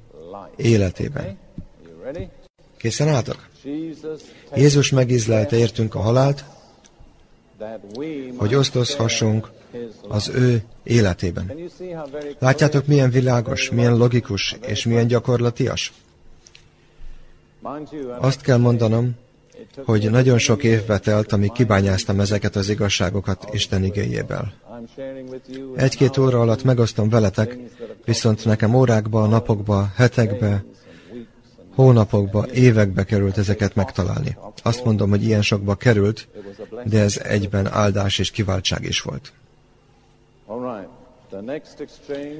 Speaker 1: életében. Készen álltak? Jézus megizlelte értünk a halált, hogy osztozhassunk az ő életében. Látjátok, milyen világos, milyen logikus és milyen gyakorlatias? Azt kell mondanom, hogy nagyon sok évbe telt, amíg kibányáztam ezeket az igazságokat Isten igényéből. Egy-két óra alatt megosztom veletek, viszont nekem órákba, napokba, hetekbe, hónapokba, évekbe került ezeket megtalálni. Azt mondom, hogy ilyen sokba került, de ez egyben áldás és kiváltság is volt.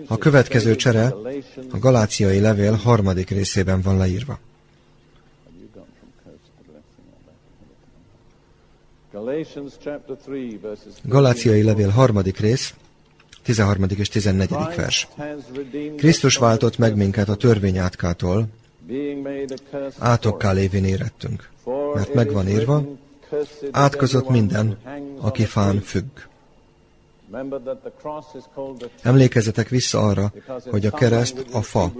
Speaker 1: A következő csere a Galáciai levél harmadik részében van leírva. Galáciai levél harmadik rész, 13. és 14. vers. Krisztus váltott meg minket a törvény átkától, átokká lévén érettünk, mert megvan írva, átkozott minden, aki fán függ. Emlékezzetek vissza arra, hogy a kereszt a fa,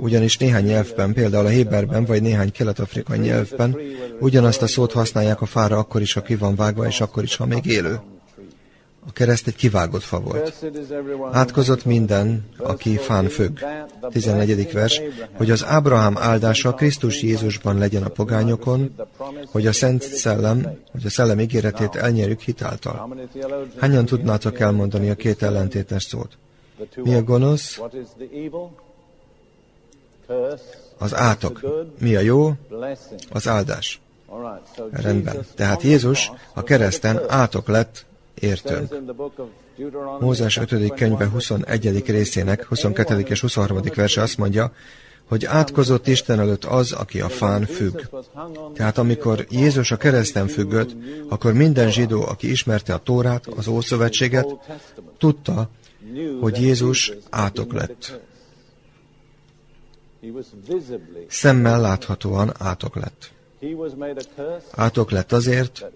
Speaker 1: ugyanis néhány nyelvben, például a Héberben vagy néhány kelet-afrikai nyelvben ugyanazt a szót használják a fára akkor is, ha ki van vágva, és akkor is, ha még élő. A kereszt egy kivágott fa volt. Átkozott minden, aki fán függ. 14. vers, hogy az Ábrahám áldása Krisztus Jézusban legyen a pogányokon, hogy a Szent Szellem, hogy a Szellem ígéretét elnyerjük hitáltal. Hányan tudnátok elmondani a két ellentétes szót? Mi a gonosz? Az átok. Mi a jó? Az áldás. Rendben. Tehát Jézus a kereszten átok lett értünk. Mózes 5. könyve 21. részének 22. és 23. verse azt mondja, hogy átkozott Isten előtt az, aki a fán függ. Tehát amikor Jézus a kereszten függött, akkor minden zsidó, aki ismerte a Tórát, az Ószövetséget, tudta, hogy Jézus átok lett. Szemmel láthatóan átok lett. Átok lett azért,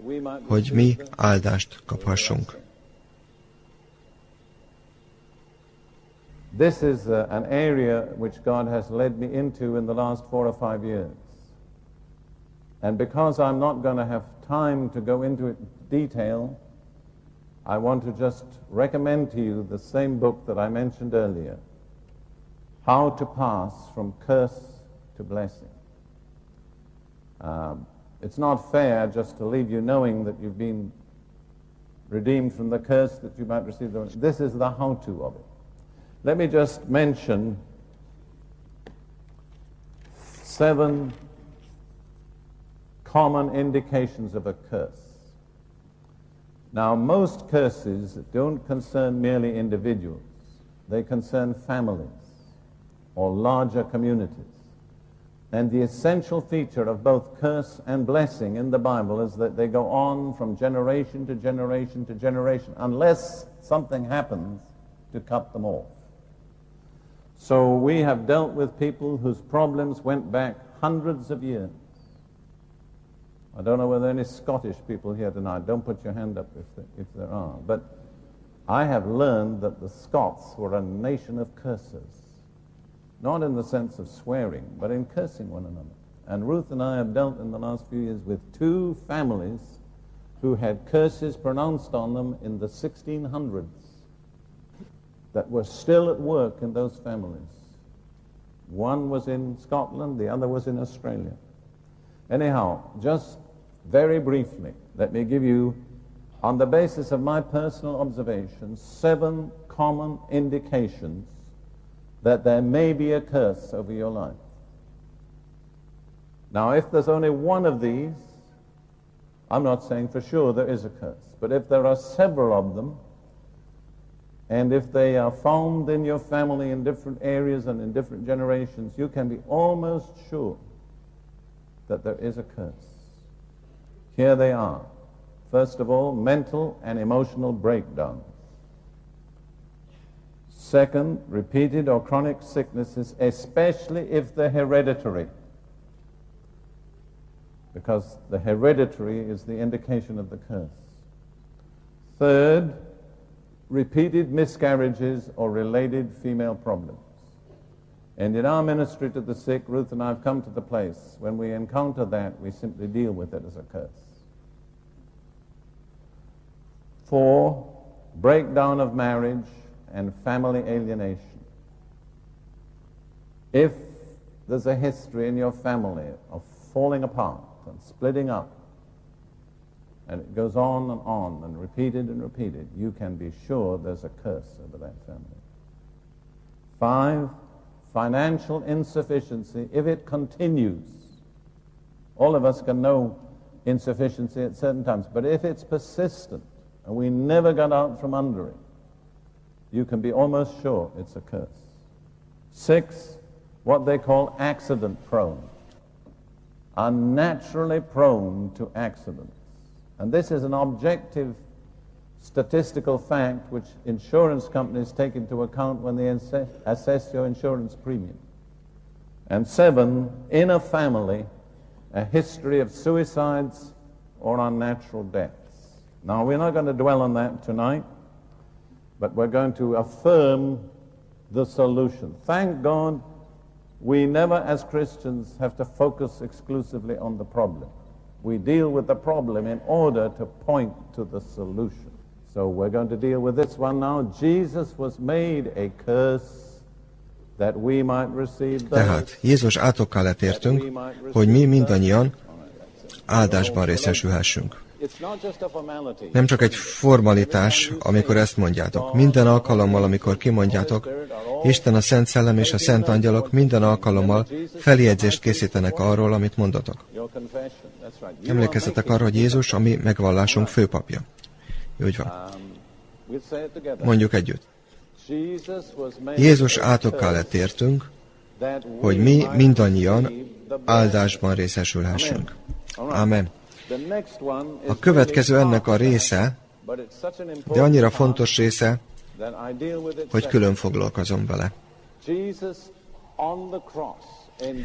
Speaker 1: hogy mi áldást kaphassunk. This is uh, an area which God has led me into in the last four or five years. And because I'm not going to have time to go into it detail, I want to just recommend to you the same book that I mentioned earlier How to Pass from Curse to Blessing. Um, it's not fair just to leave you knowing that you've been redeemed from the curse that you might receive. This is the how to of it. Let me just mention seven common indications of a curse. Now, most curses don't concern merely individuals, they concern families or larger communities. And the essential feature of both curse and blessing in the Bible is that they go on from generation to generation to generation unless something happens to cut them off. So we have dealt with people whose problems went back hundreds of years. I don't know whether any Scottish people here tonight. Don't put your hand up if there, if there are. But I have learned that the Scots were a nation of curses not in the sense of swearing, but in cursing one another. And Ruth and I have dealt in the last few years with two families who had curses pronounced on them in the 1600s that were still at work in those families. One was in Scotland, the other was in Australia. Anyhow, just very briefly, let me give you, on the basis of my personal observations, seven common indications that there may be a curse over your life. Now, if there's only one of these, I'm not saying for sure there is a curse, but if there are several of them, and if they are found in your family in different areas and in different generations, you can be almost sure that there is a curse. Here they are. First of all, mental and emotional breakdowns. Second, repeated or chronic sicknesses, especially if they're hereditary. Because the hereditary is the indication of the curse. Third, repeated miscarriages or related female problems. And in our ministry to the sick, Ruth and I have come to the place when we encounter that, we simply deal with it as a curse. Four, breakdown of marriage and family alienation. If there's a history in your family of falling apart and splitting up, and it goes on and on and repeated and repeated, you can be sure there's a curse over that family. Five, financial insufficiency, if it continues. All of us can know insufficiency at certain times, but if it's persistent and we never got out from under it, you can be almost sure it's a curse. Six, what they call accident prone, unnaturally prone to accidents. And this is an objective statistical fact which insurance companies take into account when they assess your insurance premium. And seven, in a family, a history of suicides or unnatural deaths. Now, we're not going to dwell on that tonight, but we're going to affirm the solution. Thank God we never, as Christians, have to focus exclusively on the problem. We deal with the problem in order to point to the solution. So we're going to deal with this one now. Jesus was made a curse that we might receive the
Speaker 2: Tehát Jézus átokkal letértünk, hogy mi mindannyian áldásban részesülhessünk. Nem csak egy formalitás, amikor ezt mondjátok. Minden alkalommal, amikor kimondjátok, Isten, a Szent Szellem és a Szent Angyalok minden alkalommal feljegyzést készítenek arról, amit mondatok. Emlékezzetek arra, hogy Jézus a mi megvallásunk főpapja. Úgy van. Mondjuk együtt. Jézus átokká lett értünk, hogy mi mindannyian áldásban részesülhessünk. Amen. A következő ennek a része, de annyira fontos része, hogy külön foglalkozom vele.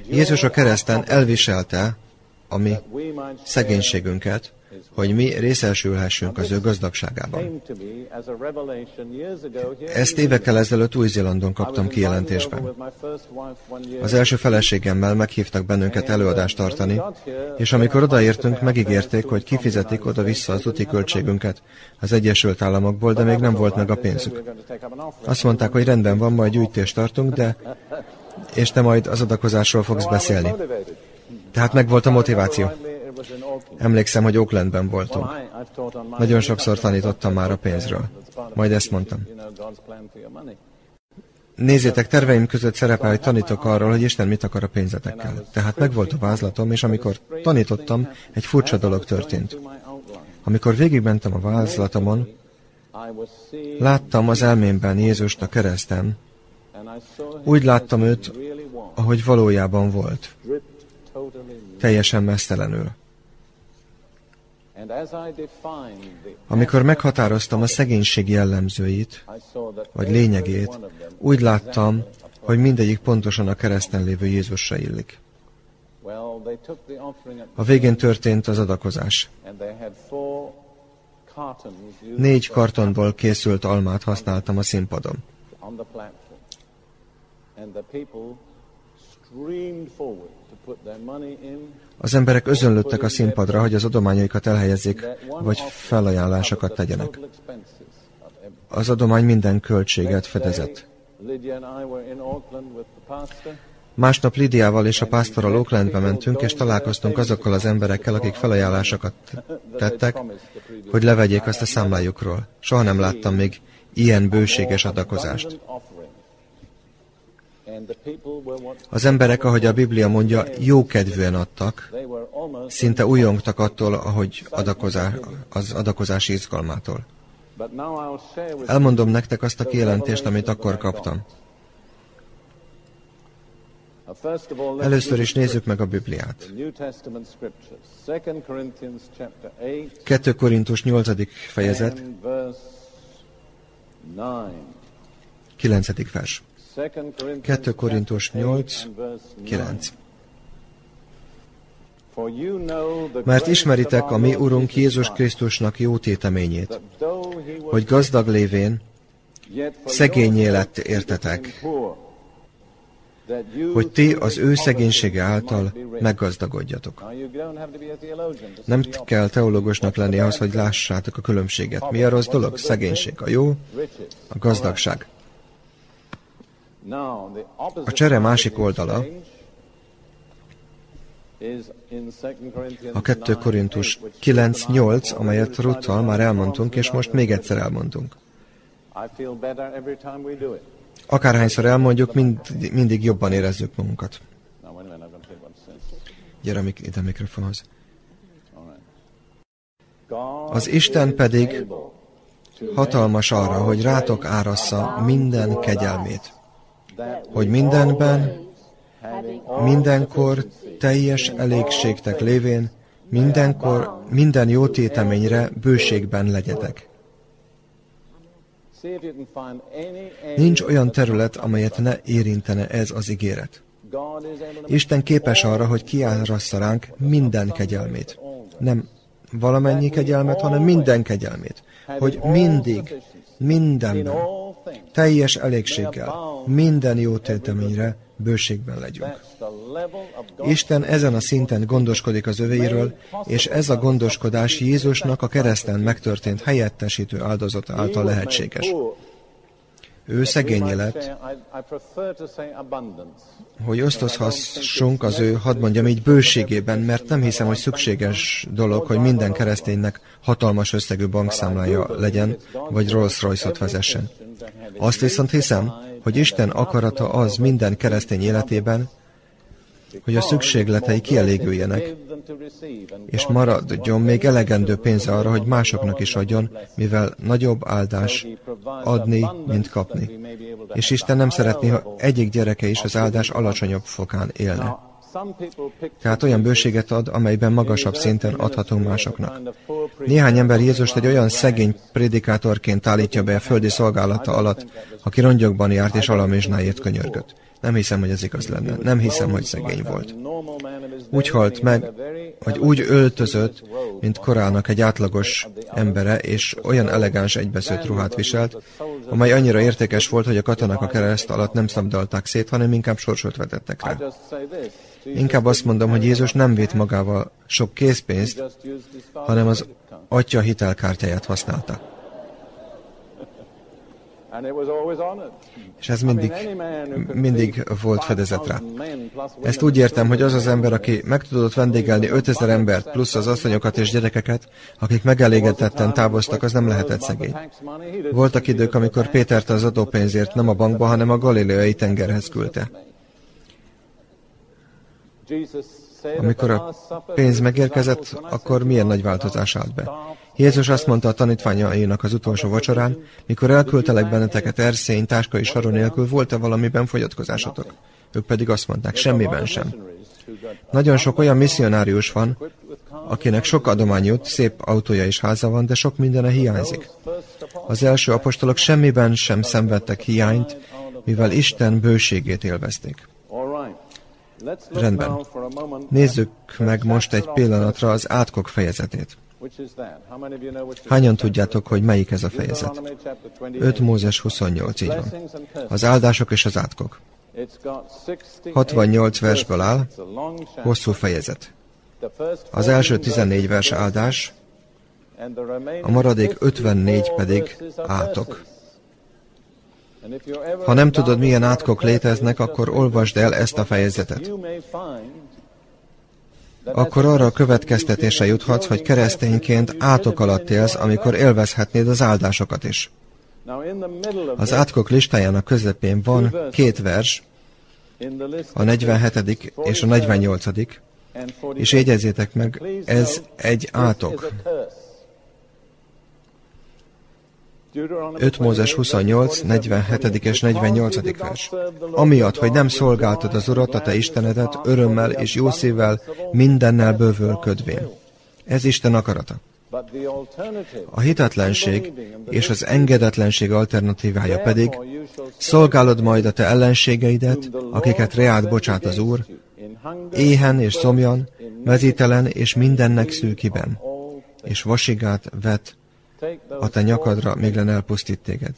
Speaker 2: Jézus a kereszten elviselte a mi szegénységünket, hogy mi részesülhessünk az ő gazdagságában. Ezt évekkel ezelőtt Új-Zélandon kaptam kijelentésben. Az első feleségemmel meghívtak bennünket előadást tartani, és amikor odaértünk, megígérték, hogy kifizetik oda-vissza az úti költségünket az Egyesült Államokból, de még nem volt meg a pénzük. Azt mondták, hogy rendben van, majd gyűjtést tartunk, de és te majd az adakozásról fogsz beszélni. Tehát meg volt a motiváció. Emlékszem, hogy Oaklandben voltunk. Nagyon sokszor tanítottam már a pénzről. Majd ezt mondtam. Nézzétek, terveim között szerepel, hogy tanítok arról, hogy Isten mit akar a pénzetekkel. Tehát megvolt a vázlatom, és amikor tanítottam, egy furcsa dolog történt. Amikor végigmentem a vázlatomon, láttam az elmémben Jézust a kereszten, úgy láttam őt, ahogy valójában volt. Teljesen mesztelenül. Amikor meghatároztam a szegénység jellemzőit, vagy lényegét, úgy láttam, hogy mindegyik pontosan a kereszten lévő Jézusra illik. A végén történt az adakozás. Négy kartonból készült almát használtam a színpadon. Az emberek özönlöttek a színpadra, hogy az adományaikat elhelyezzék, vagy felajánlásokat tegyenek. Az adomány minden költséget fedezett. Másnap Lidiával és a pásztorral Oaklandbe mentünk, és találkoztunk azokkal az emberekkel, akik felajánlásokat tettek, hogy levegyék azt a számlájukról. Soha nem láttam még ilyen bőséges adakozást. Az emberek, ahogy a Biblia mondja, jókedvűen adtak, szinte újongtak attól, ahogy adakozás, az adakozás izgalmától. Elmondom nektek azt a kijelentést, amit akkor kaptam.
Speaker 1: Először is nézzük meg a Bibliát. 2 Korintus 8. fejezet, 9. vers. 2 Korintus 8, 9. Mert ismeritek a mi Urunk Jézus Krisztusnak jó téteményét, hogy gazdag lévén szegényé lett értetek, hogy ti az ő szegénysége által meggazdagodjatok. Nem kell teológusnak lenni ahhoz, hogy lássátok a különbséget. Mi a rossz dolog? Szegénység. A jó? A gazdagság. A csere másik oldala a 2 Korintus 9.8, amelyet Ruttal már elmondtunk, és most még egyszer elmondunk. Akárhányszor elmondjuk, mind, mindig jobban érezzük magunkat. Gyere ide a mikrofonhoz. Az Isten pedig hatalmas arra, hogy rátok árassza minden kegyelmét, hogy mindenben, mindenkor teljes elégségtek lévén, mindenkor, minden jó téteményre bőségben legyetek. Nincs olyan terület, amelyet ne érintene ez az ígéret. Isten képes arra, hogy kiárassza ránk minden kegyelmét. Nem valamennyi kegyelmet, hanem minden kegyelmét. Hogy mindig, mindenben, teljes elégséggel, minden jó téteményre bőségben legyünk. Isten ezen a szinten gondoskodik az övéiről, és ez a gondoskodás Jézusnak a kereszten megtörtént helyettesítő áldozata által lehetséges. Ő szegény lett, hogy osztozhassunk az ő, hadd mondjam így, bőségében, mert nem hiszem, hogy szükséges dolog, hogy minden kereszténynek hatalmas összegű bankszámlája legyen, vagy Rolls-Royce-ot vezessen. Azt viszont hiszem, hogy Isten akarata az minden keresztény életében, hogy a szükségletei kielégüljenek, és maradjon még elegendő pénze arra, hogy másoknak is adjon, mivel nagyobb áldás adni, mint kapni. És Isten nem szeretné, ha egyik gyereke is az áldás alacsonyabb fokán élne. Tehát olyan bőséget ad, amelyben magasabb szinten adhatunk másoknak. Néhány ember Jézust egy olyan szegény prédikátorként állítja be a földi szolgálata alatt, aki rongyokban járt és alamizsnáért könyörgött. Nem hiszem, hogy ez igaz lenne. Nem hiszem, hogy szegény volt. Úgy halt meg, hogy úgy öltözött, mint korának egy átlagos embere, és olyan elegáns egybeszőtt ruhát viselt, amely annyira értékes volt, hogy a katonák a kereszt alatt nem szabdalták szét, hanem inkább sorsot vetettek rá. Inkább azt mondom, hogy Jézus nem vitt magával sok készpénzt, hanem az atya hitelkártyáját használta. És ez mindig, mindig volt fedezet rá. Ezt úgy értem, hogy az az ember, aki meg tudott vendégelni 5000 embert, plusz az asszonyokat és gyerekeket, akik megelégedetten távoztak, az nem lehetett szegény. Voltak idők, amikor Pétert az adópénzért nem a bankba, hanem a galileai tengerhez küldte. Amikor a pénz megérkezett, akkor milyen nagy változás állt be. Jézus azt mondta a tanítványainak az utolsó vacsorán, mikor elküldtelek benneteket erszény, táska és saron nélkül, volt-e valamiben fogyatkozásotok? Ők pedig azt mondták, semmiben sem. Nagyon sok olyan misszionárius van, akinek sok adomány jut, szép autója és háza van, de sok mindene hiányzik. Az első apostolok semmiben sem szenvedtek hiányt, mivel Isten bőségét élvezték. Rendben. Nézzük meg most egy pillanatra az átkok fejezetét. Hányan tudjátok, hogy melyik ez a fejezet? 5 Mózes 28, így van. Az áldások és az átkok. 68 versből áll, hosszú fejezet. Az első 14 vers áldás, a maradék 54 pedig átok. Ha nem tudod, milyen átkok léteznek, akkor olvasd el ezt a fejezetet. Akkor arra a következtetésre juthatsz, hogy keresztényként átok alatt élsz, amikor élvezhetnéd az áldásokat is. Az átkok listájának közepén van két vers, a 47. és a 48. És jegyezzétek meg, ez egy átok. 5 Mózes 28, 47. és 48. vers. Amiatt, hogy nem szolgáltad az Urat, a te Istenedet, örömmel és jó szívvel, mindennel bővölködvén. Ez Isten akarata. A hitetlenség és az engedetlenség alternatívája pedig, szolgálod majd a te ellenségeidet, akiket reád bocsát az Úr, éhen és szomjan, mezítelen és mindennek szűkiben, és vasigát vet a te nyakadra, még len elpusztít téged.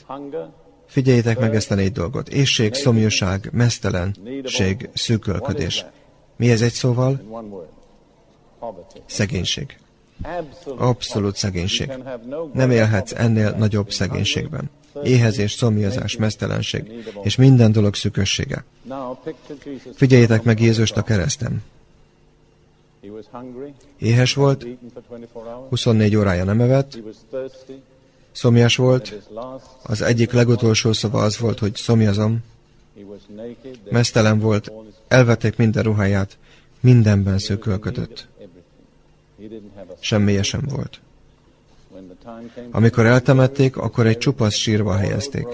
Speaker 1: Figyeljétek meg ezt a négy dolgot. Ésség, szomjúság, mesztelenség, szűkölködés. Mi ez egy szóval? Szegénység. Abszolút szegénység. Nem élhetsz ennél nagyobb szegénységben. Éhezés, szomjazás, mesztelenség, és minden dolog szükössége. Figyeljétek meg Jézust a keresztem. Éhes volt, 24 órája nem evett, szomjas volt, az egyik legutolsó szava az volt, hogy szomjazom, mesztelen volt, elvették minden ruháját, mindenben szökölködött. Semmije sem volt. Amikor eltemették, akkor egy csupasz sírva helyezték.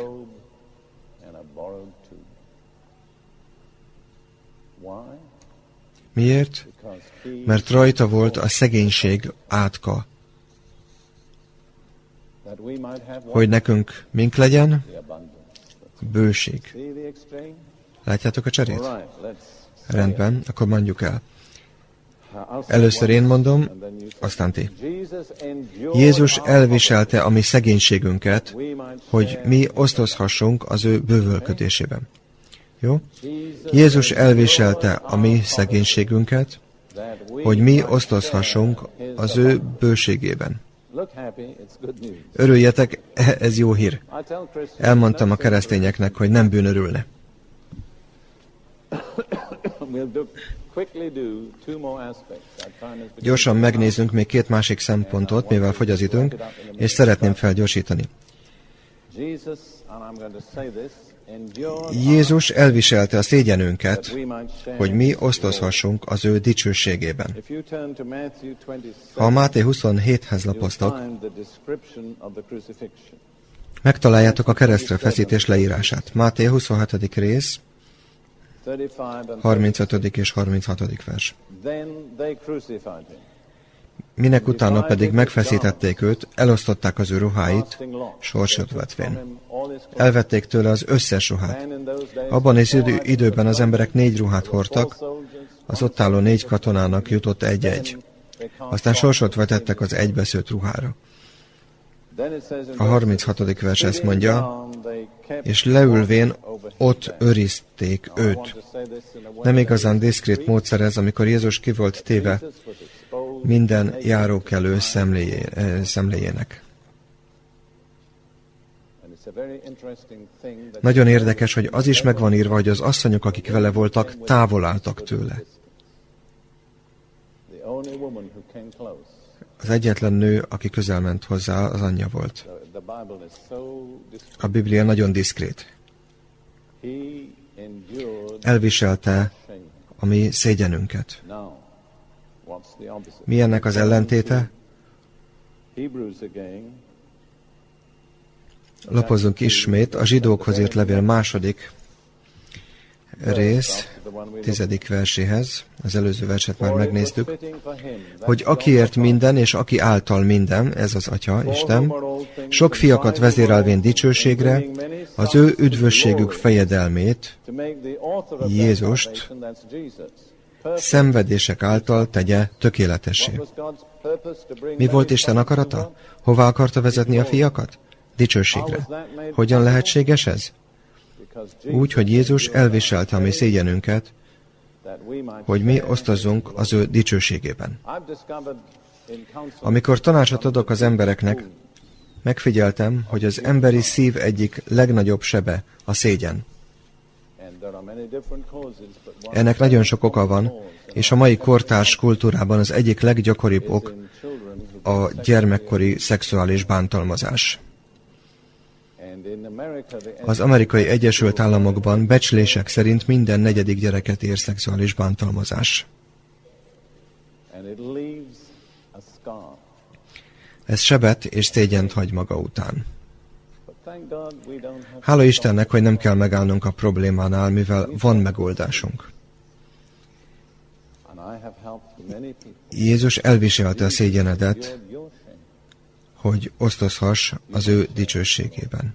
Speaker 1: Miért? Mert rajta volt a szegénység átka. Hogy nekünk mink legyen? Bőség. Látjátok a cserét? Rendben, akkor mondjuk el. Először én mondom, aztán ti. Jézus elviselte a mi szegénységünket, hogy mi osztozhassunk az ő bővölködésében. Jó? Jézus elviselte a mi szegénységünket, hogy mi osztozhassunk az ő bőségében. Örüljetek, ez jó hír. Elmondtam a keresztényeknek, hogy nem bűnörülne. Gyorsan megnézzünk még két másik szempontot, mivel fogy az időnk, és szeretném felgyorsítani. Jézus elviselte a szégyenünket, hogy mi osztozhassunk az ő dicsőségében. Ha a Máté 27-hez lapoztok, megtaláljátok a keresztre feszítés leírását. Máté 27. rész, 35. és 36. vers. Minek utána pedig megfeszítették őt, elosztották az ő ruháit, sorsot vetvén. Elvették tőle az összes ruhát. Abban az idő, időben az emberek négy ruhát hordtak, az ott álló négy katonának jutott egy-egy. Aztán sorsot vetettek az egybeszőtt ruhára. A 36. vers ezt mondja, és leülvén ott őrizték őt. Nem igazán diszkrét módszer ez, amikor Jézus ki volt téve minden járókelő eh, szemléjének. Nagyon érdekes, hogy az is meg van írva, hogy az asszonyok, akik vele voltak, távol álltak tőle. Az egyetlen nő, aki közel ment hozzá, az anyja volt. A Biblia nagyon diszkrét. Elviselte a mi szégyenünket. Mi ennek az ellentéte? Lapozunk ismét. A zsidókhoz írt levél második rész, tizedik verséhez, az előző verset már megnéztük, hogy akiért minden, és aki által minden, ez az Atya, Isten, sok fiakat vezérelvén dicsőségre, az ő üdvösségük fejedelmét, Jézust, szenvedések által tegye tökéletessé. Mi volt Isten akarata? Hová akarta vezetni a fiakat? Dicsőségre. Hogyan lehetséges ez? Úgy, hogy Jézus elviselte a mi szégyenünket, hogy mi osztozzunk az ő dicsőségében. Amikor tanácsot adok az embereknek, megfigyeltem, hogy az emberi szív egyik legnagyobb sebe a szégyen. Ennek nagyon sok oka van, és a mai kortárs kultúrában az egyik leggyakoribb ok a gyermekkori szexuális bántalmazás. Az amerikai Egyesült Államokban becslések szerint minden negyedik gyereket ér szexuális bántalmazás. Ez sebet és szégyent hagy maga után. Hála Istennek, hogy nem kell megállnunk a problémánál, mivel van megoldásunk. Jézus elviselte a szégyenedet, hogy osztozhass az ő dicsőségében.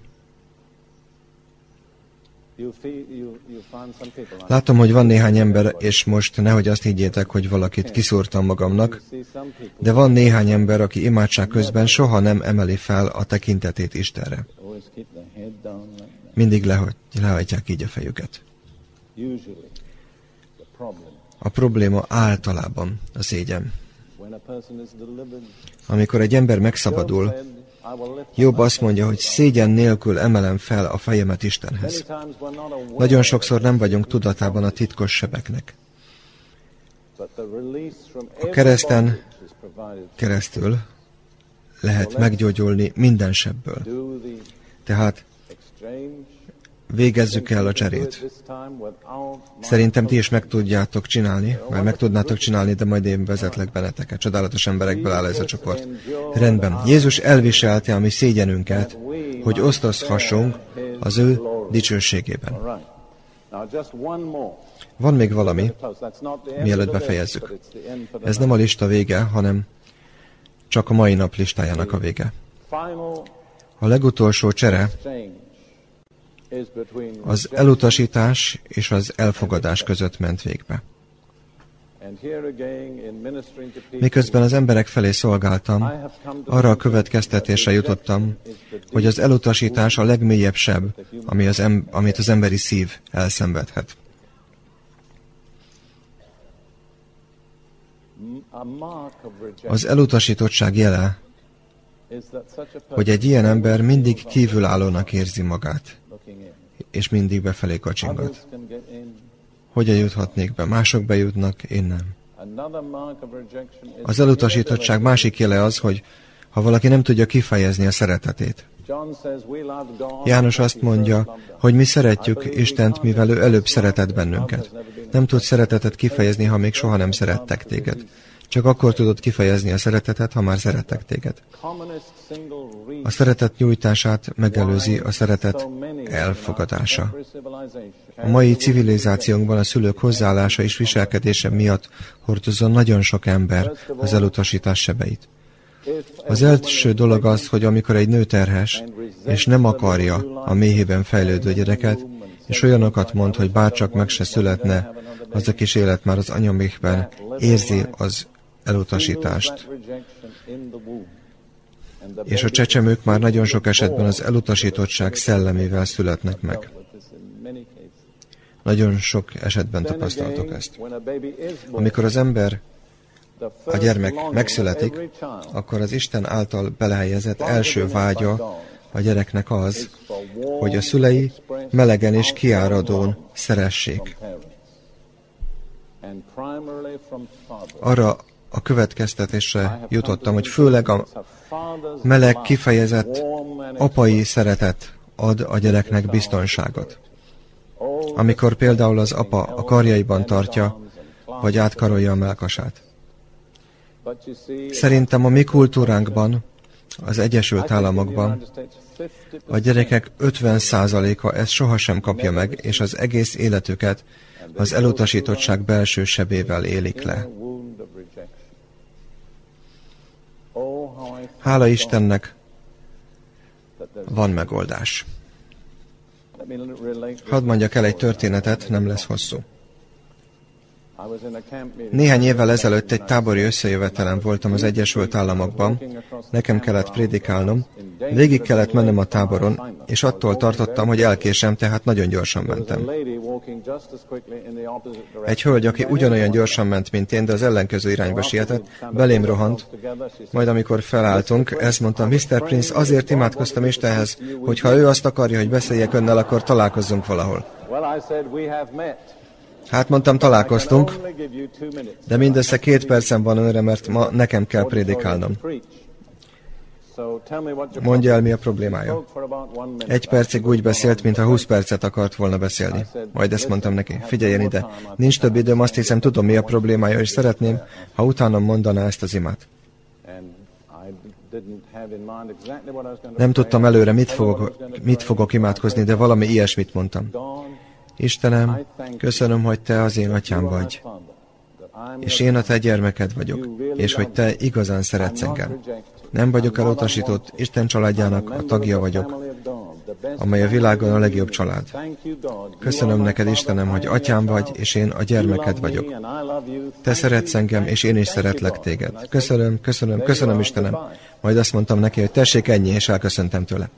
Speaker 1: Látom, hogy van néhány ember, és most nehogy azt higgyétek, hogy valakit kiszúrtam magamnak, de van néhány ember, aki imádság közben soha nem emeli fel a tekintetét Istenre. Mindig lehagy, lehajtják így a fejüket. A probléma általában a szégyen. Amikor egy ember megszabadul, Jobb azt mondja, hogy szégyen nélkül emelem fel a fejemet Istenhez. Nagyon sokszor nem vagyunk tudatában a titkos sebeknek. A kereszten keresztül lehet meggyógyulni minden sebből. Tehát végezzük el a cserét. Szerintem ti is meg tudjátok csinálni, vagy meg tudnátok csinálni, de majd én vezetlek benneteket. Csodálatos emberekből áll ez a csoport. Rendben. Jézus elviselte a mi szégyenünket, hogy osztozhassunk az ő dicsőségében. Van még valami, mielőtt befejezzük. Ez nem a lista vége, hanem csak a mai nap listájának a vége. A legutolsó csere az elutasítás és az elfogadás között ment végbe. Miközben az emberek felé szolgáltam, arra a következtetésre jutottam, hogy az elutasítás a legmélyebb seb, ami az em- amit az emberi szív elszenvedhet. Az elutasítottság jele, hogy egy ilyen ember mindig kívülállónak érzi magát és mindig befelé kacsingat. Hogyan juthatnék be? Mások bejutnak, én nem. Az elutasítottság másik jele az, hogy ha valaki nem tudja kifejezni a szeretetét. János azt mondja, hogy mi szeretjük Istent, mivel ő előbb szeretett bennünket. Nem tud szeretetet kifejezni, ha még soha nem szerettek téged. Csak akkor tudod kifejezni a szeretetet, ha már szerettek téged. A szeretet nyújtását megelőzi a szeretet elfogadása. A mai civilizációnkban a szülők hozzáállása és viselkedése miatt hordozza nagyon sok ember az elutasítás sebeit. Az első dolog az, hogy amikor egy nő terhes, és nem akarja a méhében fejlődő gyereket, és olyanokat mond, hogy bárcsak meg se születne, az a kis élet már az anyamékben érzi az elutasítást. És a csecsemők már nagyon sok esetben az elutasítottság szellemével születnek meg. Nagyon sok esetben tapasztaltok ezt. Amikor az ember, a gyermek megszületik, akkor az Isten által belehelyezett első vágya a gyereknek az, hogy a szülei melegen és kiáradón szeressék. Arra a következtetésre jutottam, hogy főleg a meleg kifejezett apai szeretet ad a gyereknek biztonságot. Amikor például az apa a karjaiban tartja, vagy átkarolja a melkasát. Szerintem a mi kultúránkban, az Egyesült Államokban a gyerekek 50%-a ezt sohasem kapja meg, és az egész életüket az elutasítottság belső sebével élik le. Hála Istennek, van megoldás. Hadd mondjak el egy történetet, nem lesz hosszú. Néhány évvel ezelőtt egy tábori összejövetelen voltam az Egyesült Államokban, nekem kellett prédikálnom, végig kellett mennem a táboron, és attól tartottam, hogy elkésem, tehát nagyon gyorsan mentem. Egy hölgy, aki ugyanolyan gyorsan ment, mint én, de az ellenkező irányba sietett, belém rohant, majd amikor felálltunk, ezt mondtam, Mr. Prince, azért imádkoztam Istenhez, hogy ha ő azt akarja, hogy beszéljek önnel, akkor találkozzunk valahol. Hát mondtam, találkoztunk, de mindössze két percem van önre, mert ma nekem kell prédikálnom. Mondja el, mi a problémája. Egy percig úgy beszélt, mintha 20 percet akart volna beszélni. Majd ezt mondtam neki. Figyeljen ide, nincs több időm, azt hiszem, tudom, mi a problémája, és szeretném, ha utána mondaná ezt az imát. Nem tudtam előre, mit fogok, mit fogok imádkozni, de valami ilyesmit mondtam. Istenem, köszönöm, hogy Te az én atyám vagy, és én a Te gyermeked vagyok, és hogy Te igazán szeretsz engem. Nem vagyok elutasított, Isten családjának a tagja vagyok, amely a világon a legjobb család. Köszönöm neked, Istenem, hogy atyám vagy, és én a gyermeked vagyok. Te szeretsz engem, és én is szeretlek téged. Köszönöm, köszönöm, köszönöm, Istenem. Majd azt mondtam neki, hogy tessék ennyi, és elköszöntem tőle.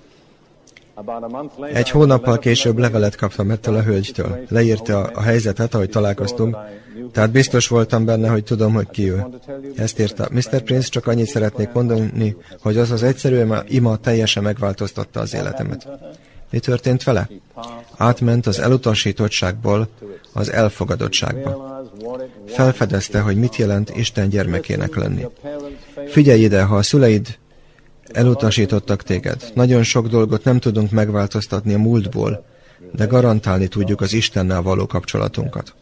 Speaker 1: Egy hónappal később levelet kaptam ettől a hölgytől. Leírta a helyzetet, ahogy találkoztunk, tehát biztos voltam benne, hogy tudom, hogy ki ő. Ezt írta. Mr. Prince, csak annyit szeretnék mondani, hogy az az egyszerű ima teljesen megváltoztatta az életemet. Mi történt vele? Átment az elutasítottságból az elfogadottságba. Felfedezte, hogy mit jelent Isten gyermekének lenni. Figyelj ide, ha a szüleid elutasítottak téged. Nagyon sok dolgot nem tudunk megváltoztatni a múltból, de garantálni tudjuk az Istennel való kapcsolatunkat.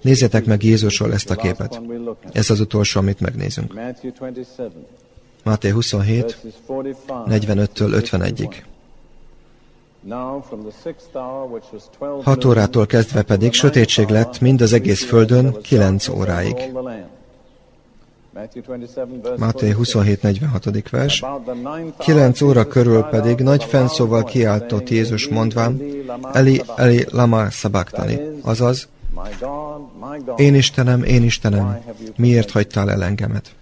Speaker 1: Nézzétek meg Jézusról ezt a képet. Ez az utolsó, amit megnézünk. Máté 27, 45-től 51-ig. Hat órától kezdve pedig sötétség lett mind az egész földön kilenc óráig. Máté 27.46. vers. Kilenc óra körül pedig nagy fenszóval kiáltott Jézus mondván, Eli, Eli, lama sabachthani, azaz, én Istenem, én Istenem, miért hagytál el engemet?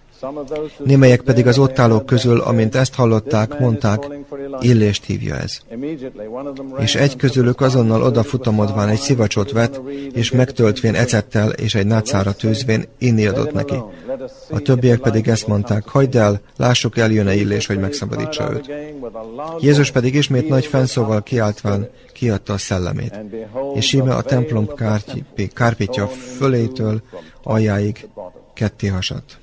Speaker 1: Némelyek pedig az ott állók közül, amint ezt hallották, mondták, illést hívja ez. És egy közülük azonnal odafutamodván egy szivacsot vett, és megtöltvén ecettel és egy nátszára tűzvén inni adott neki. A többiek pedig ezt mondták, hagyd el, lássuk eljön-e illés, hogy megszabadítsa őt. Jézus pedig ismét nagy fenszóval kiáltván kiadta a szellemét, és íme a templom kárpítja fölétől aljáig ketté hasadt.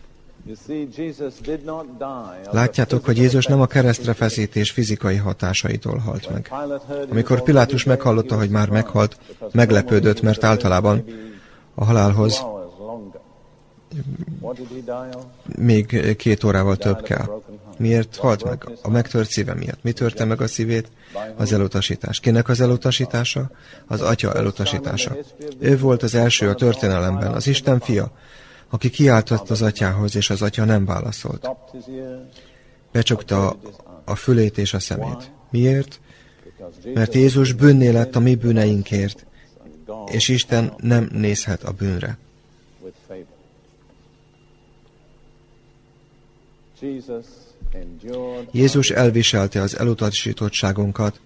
Speaker 1: Látjátok, hogy Jézus nem a keresztre feszítés fizikai hatásaitól halt meg. Amikor Pilátus meghallotta, hogy már meghalt, meglepődött, mert általában a halálhoz még két órával több kell. Miért halt meg? A megtört szíve miatt. Mi törte meg a szívét? Az elutasítás. Kinek az elutasítása? Az atya elutasítása. Ő volt az első a történelemben, az Isten fia, aki kiáltott az atyához, és az atya nem válaszolt. Becsukta a fülét és a szemét. Miért? Mert Jézus bűnné lett a mi bűneinkért, és Isten nem nézhet a bűnre. Jézus elviselte az elutasítottságunkat,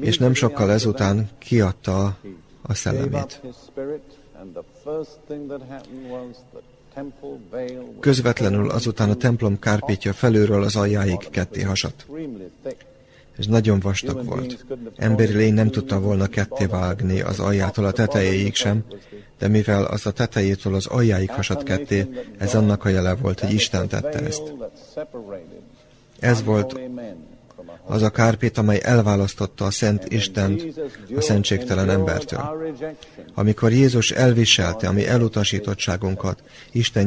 Speaker 1: és nem sokkal ezután kiadta a szellemét. Közvetlenül azután a templom kárpítja felülről az aljáig ketté hasadt. Ez nagyon vastag volt. Emberi lény nem tudta volna ketté vágni az aljától a tetejéig sem, de mivel az a tetejétől az aljáig hasadt ketté, ez annak a jele volt, hogy Isten tette ezt. Ez volt az a kárpét, amely elválasztotta a Szent Istent a szentségtelen embertől. Amikor Jézus elviselte a mi elutasítottságunkat, Isten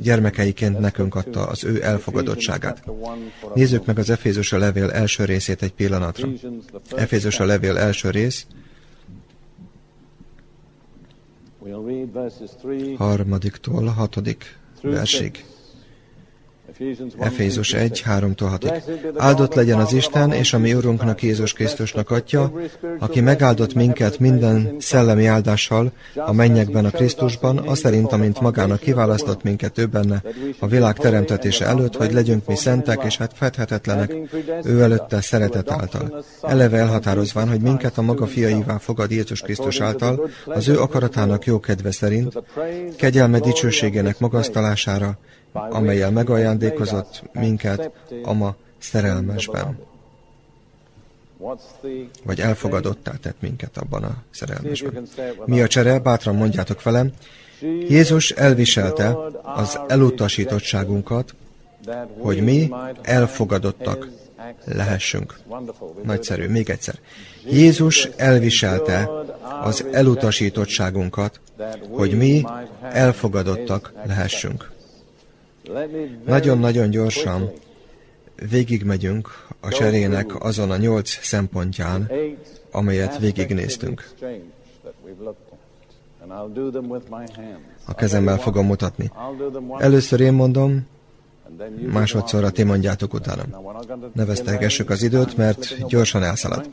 Speaker 1: gyermekeiként nekünk adta az ő elfogadottságát. Nézzük meg az Efézus a levél első részét egy pillanatra. Efézus a levél első rész, harmadiktól hatodik versig. Efézus 1, 3-tól 6-ig. Áldott legyen az Isten és a mi Urunknak Jézus Krisztusnak Atya, aki megáldott minket minden szellemi áldással a mennyekben a Krisztusban, az szerint, amint magának kiválasztott minket ő benne a világ teremtetése előtt, hogy legyünk mi szentek és hát fedhetetlenek ő előtte szeretet által. Eleve elhatározván, hogy minket a maga fiaivá fogad Jézus Krisztus által, az ő akaratának jó kedve szerint, kegyelme dicsőségének magasztalására, amelyel megajándékozott minket a ma szerelmesben. Vagy elfogadottá tett minket abban a szerelmesben. Mi a csere? Bátran mondjátok velem. Jézus elviselte az elutasítottságunkat, hogy mi elfogadottak lehessünk. Nagyszerű, még egyszer. Jézus elviselte az elutasítottságunkat, hogy mi elfogadottak lehessünk. Nagyon-nagyon gyorsan végigmegyünk a cserének azon a nyolc szempontján, amelyet végignéztünk. A kezemmel fogom mutatni. Először én mondom, másodszorra ti mondjátok utána. Ne vesztegessük az időt, mert gyorsan elszalad.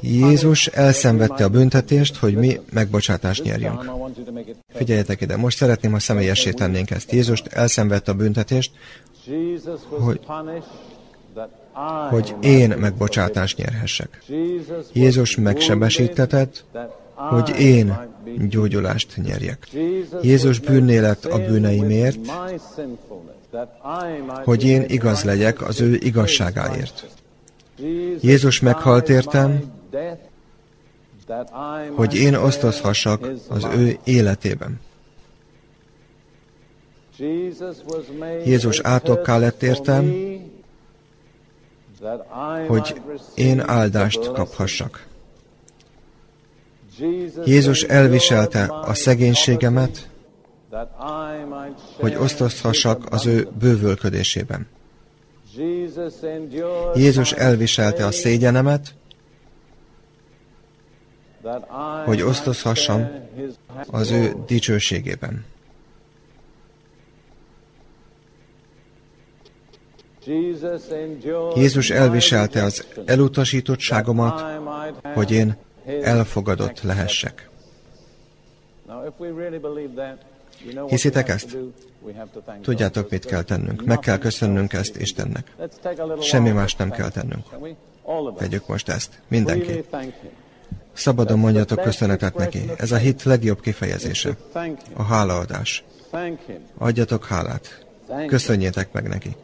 Speaker 1: Jézus elszenvedte a büntetést, hogy mi megbocsátást nyerjünk. Figyeljetek ide, most szeretném, ha személyessé tennénk ezt. Jézust elszenvedte a büntetést, hogy, hogy én megbocsátást nyerhessek. Jézus megsebesítetett, hogy én gyógyulást nyerjek. Jézus bűnné lett a bűneimért, hogy én igaz legyek az ő igazságáért. Jézus meghalt értem, hogy én osztozhassak az ő életében. Jézus átokká lett értem, hogy én áldást kaphassak. Jézus elviselte a szegénységemet, hogy osztozhassak az ő bővölködésében. Jézus elviselte a szégyenemet, hogy osztozhassam az ő dicsőségében. Jézus elviselte az elutasítottságomat, hogy én elfogadott lehessek. Hiszitek ezt? Tudjátok, mit kell tennünk? Meg kell köszönnünk ezt Istennek. Semmi más nem kell tennünk. Tegyük most ezt. Mindenki. Szabadon mondjatok köszönetet neki. Ez a hit legjobb kifejezése. A hálaadás. Adjatok hálát. Köszönjétek meg neki.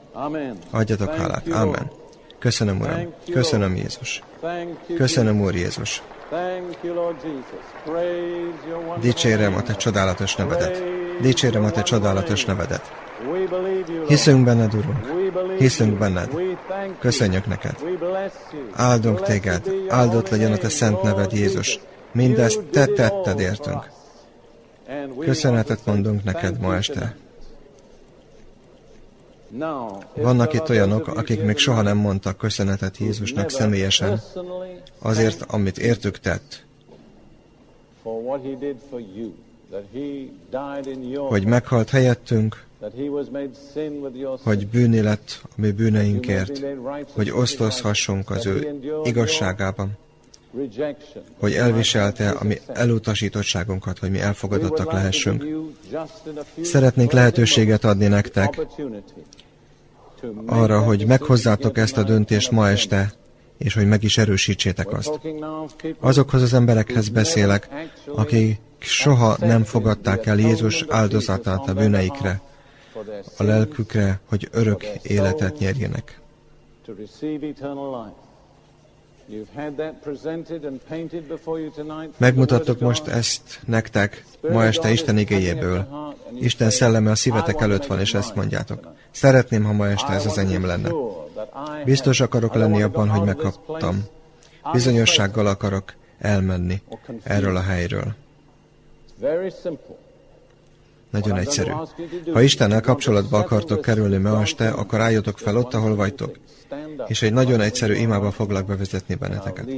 Speaker 1: Adjatok hálát. Amen. Köszönöm, Uram. Köszönöm, Jézus. Köszönöm, Úr Jézus. Dicsérem a Te csodálatos nevedet. Dicsérem a Te csodálatos nevedet. Hiszünk benned, Urunk. Hiszünk benned. Köszönjük neked. Áldunk téged. Áldott legyen a Te szent neved, Jézus. Mindezt Te tetted értünk. Köszönetet mondunk neked ma este. Vannak itt olyanok, akik még soha nem mondtak köszönetet Jézusnak személyesen, azért, amit értük tett. Hogy meghalt helyettünk, hogy bűni lett a mi bűneinkért, hogy osztozhassunk az ő igazságában, hogy elviselte a mi elutasítottságunkat, hogy mi elfogadottak lehessünk. Szeretnénk lehetőséget adni nektek arra, hogy meghozzátok ezt a döntést ma este, és hogy meg is erősítsétek azt. Azokhoz az emberekhez beszélek, akik soha nem fogadták el Jézus áldozatát a bűneikre, a lelkükre, hogy örök életet nyerjenek. Megmutattok most ezt nektek ma este Isten igéjéből. Isten szelleme a szívetek előtt van, és ezt mondjátok. Szeretném, ha ma este ez az enyém lenne. Biztos akarok lenni abban, hogy megkaptam. Bizonyossággal akarok elmenni erről a helyről. Nagyon egyszerű. Ha Istennel kapcsolatba akartok kerülni ma este, akkor álljatok fel ott, ahol vagytok, és egy nagyon egyszerű imába foglak bevezetni benneteket.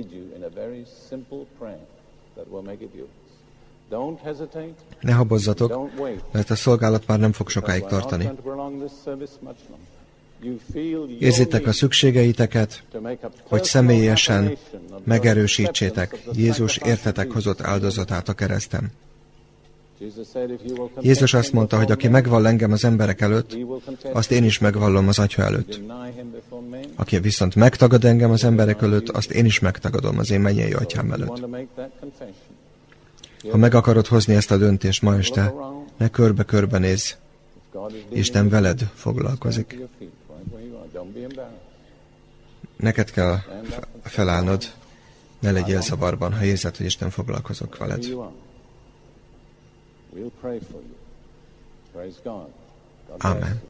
Speaker 1: Ne habozzatok, mert a szolgálat már nem fog sokáig tartani. Érzitek a szükségeiteket, hogy személyesen megerősítsétek Jézus értetek hozott áldozatát a keresztem. Jézus azt mondta, hogy aki megvall engem az emberek előtt, azt én is megvallom az Atya előtt. Aki viszont megtagad engem az emberek előtt, azt én is megtagadom az én mennyei Atyám előtt. Ha meg akarod hozni ezt a döntést ma este, ne körbe-körbe nézz. Isten veled foglalkozik. Neked kell felállnod, ne legyél zavarban, ha érzed, hogy Isten foglalkozok veled. We'll pray for you. Praise God. God Amen.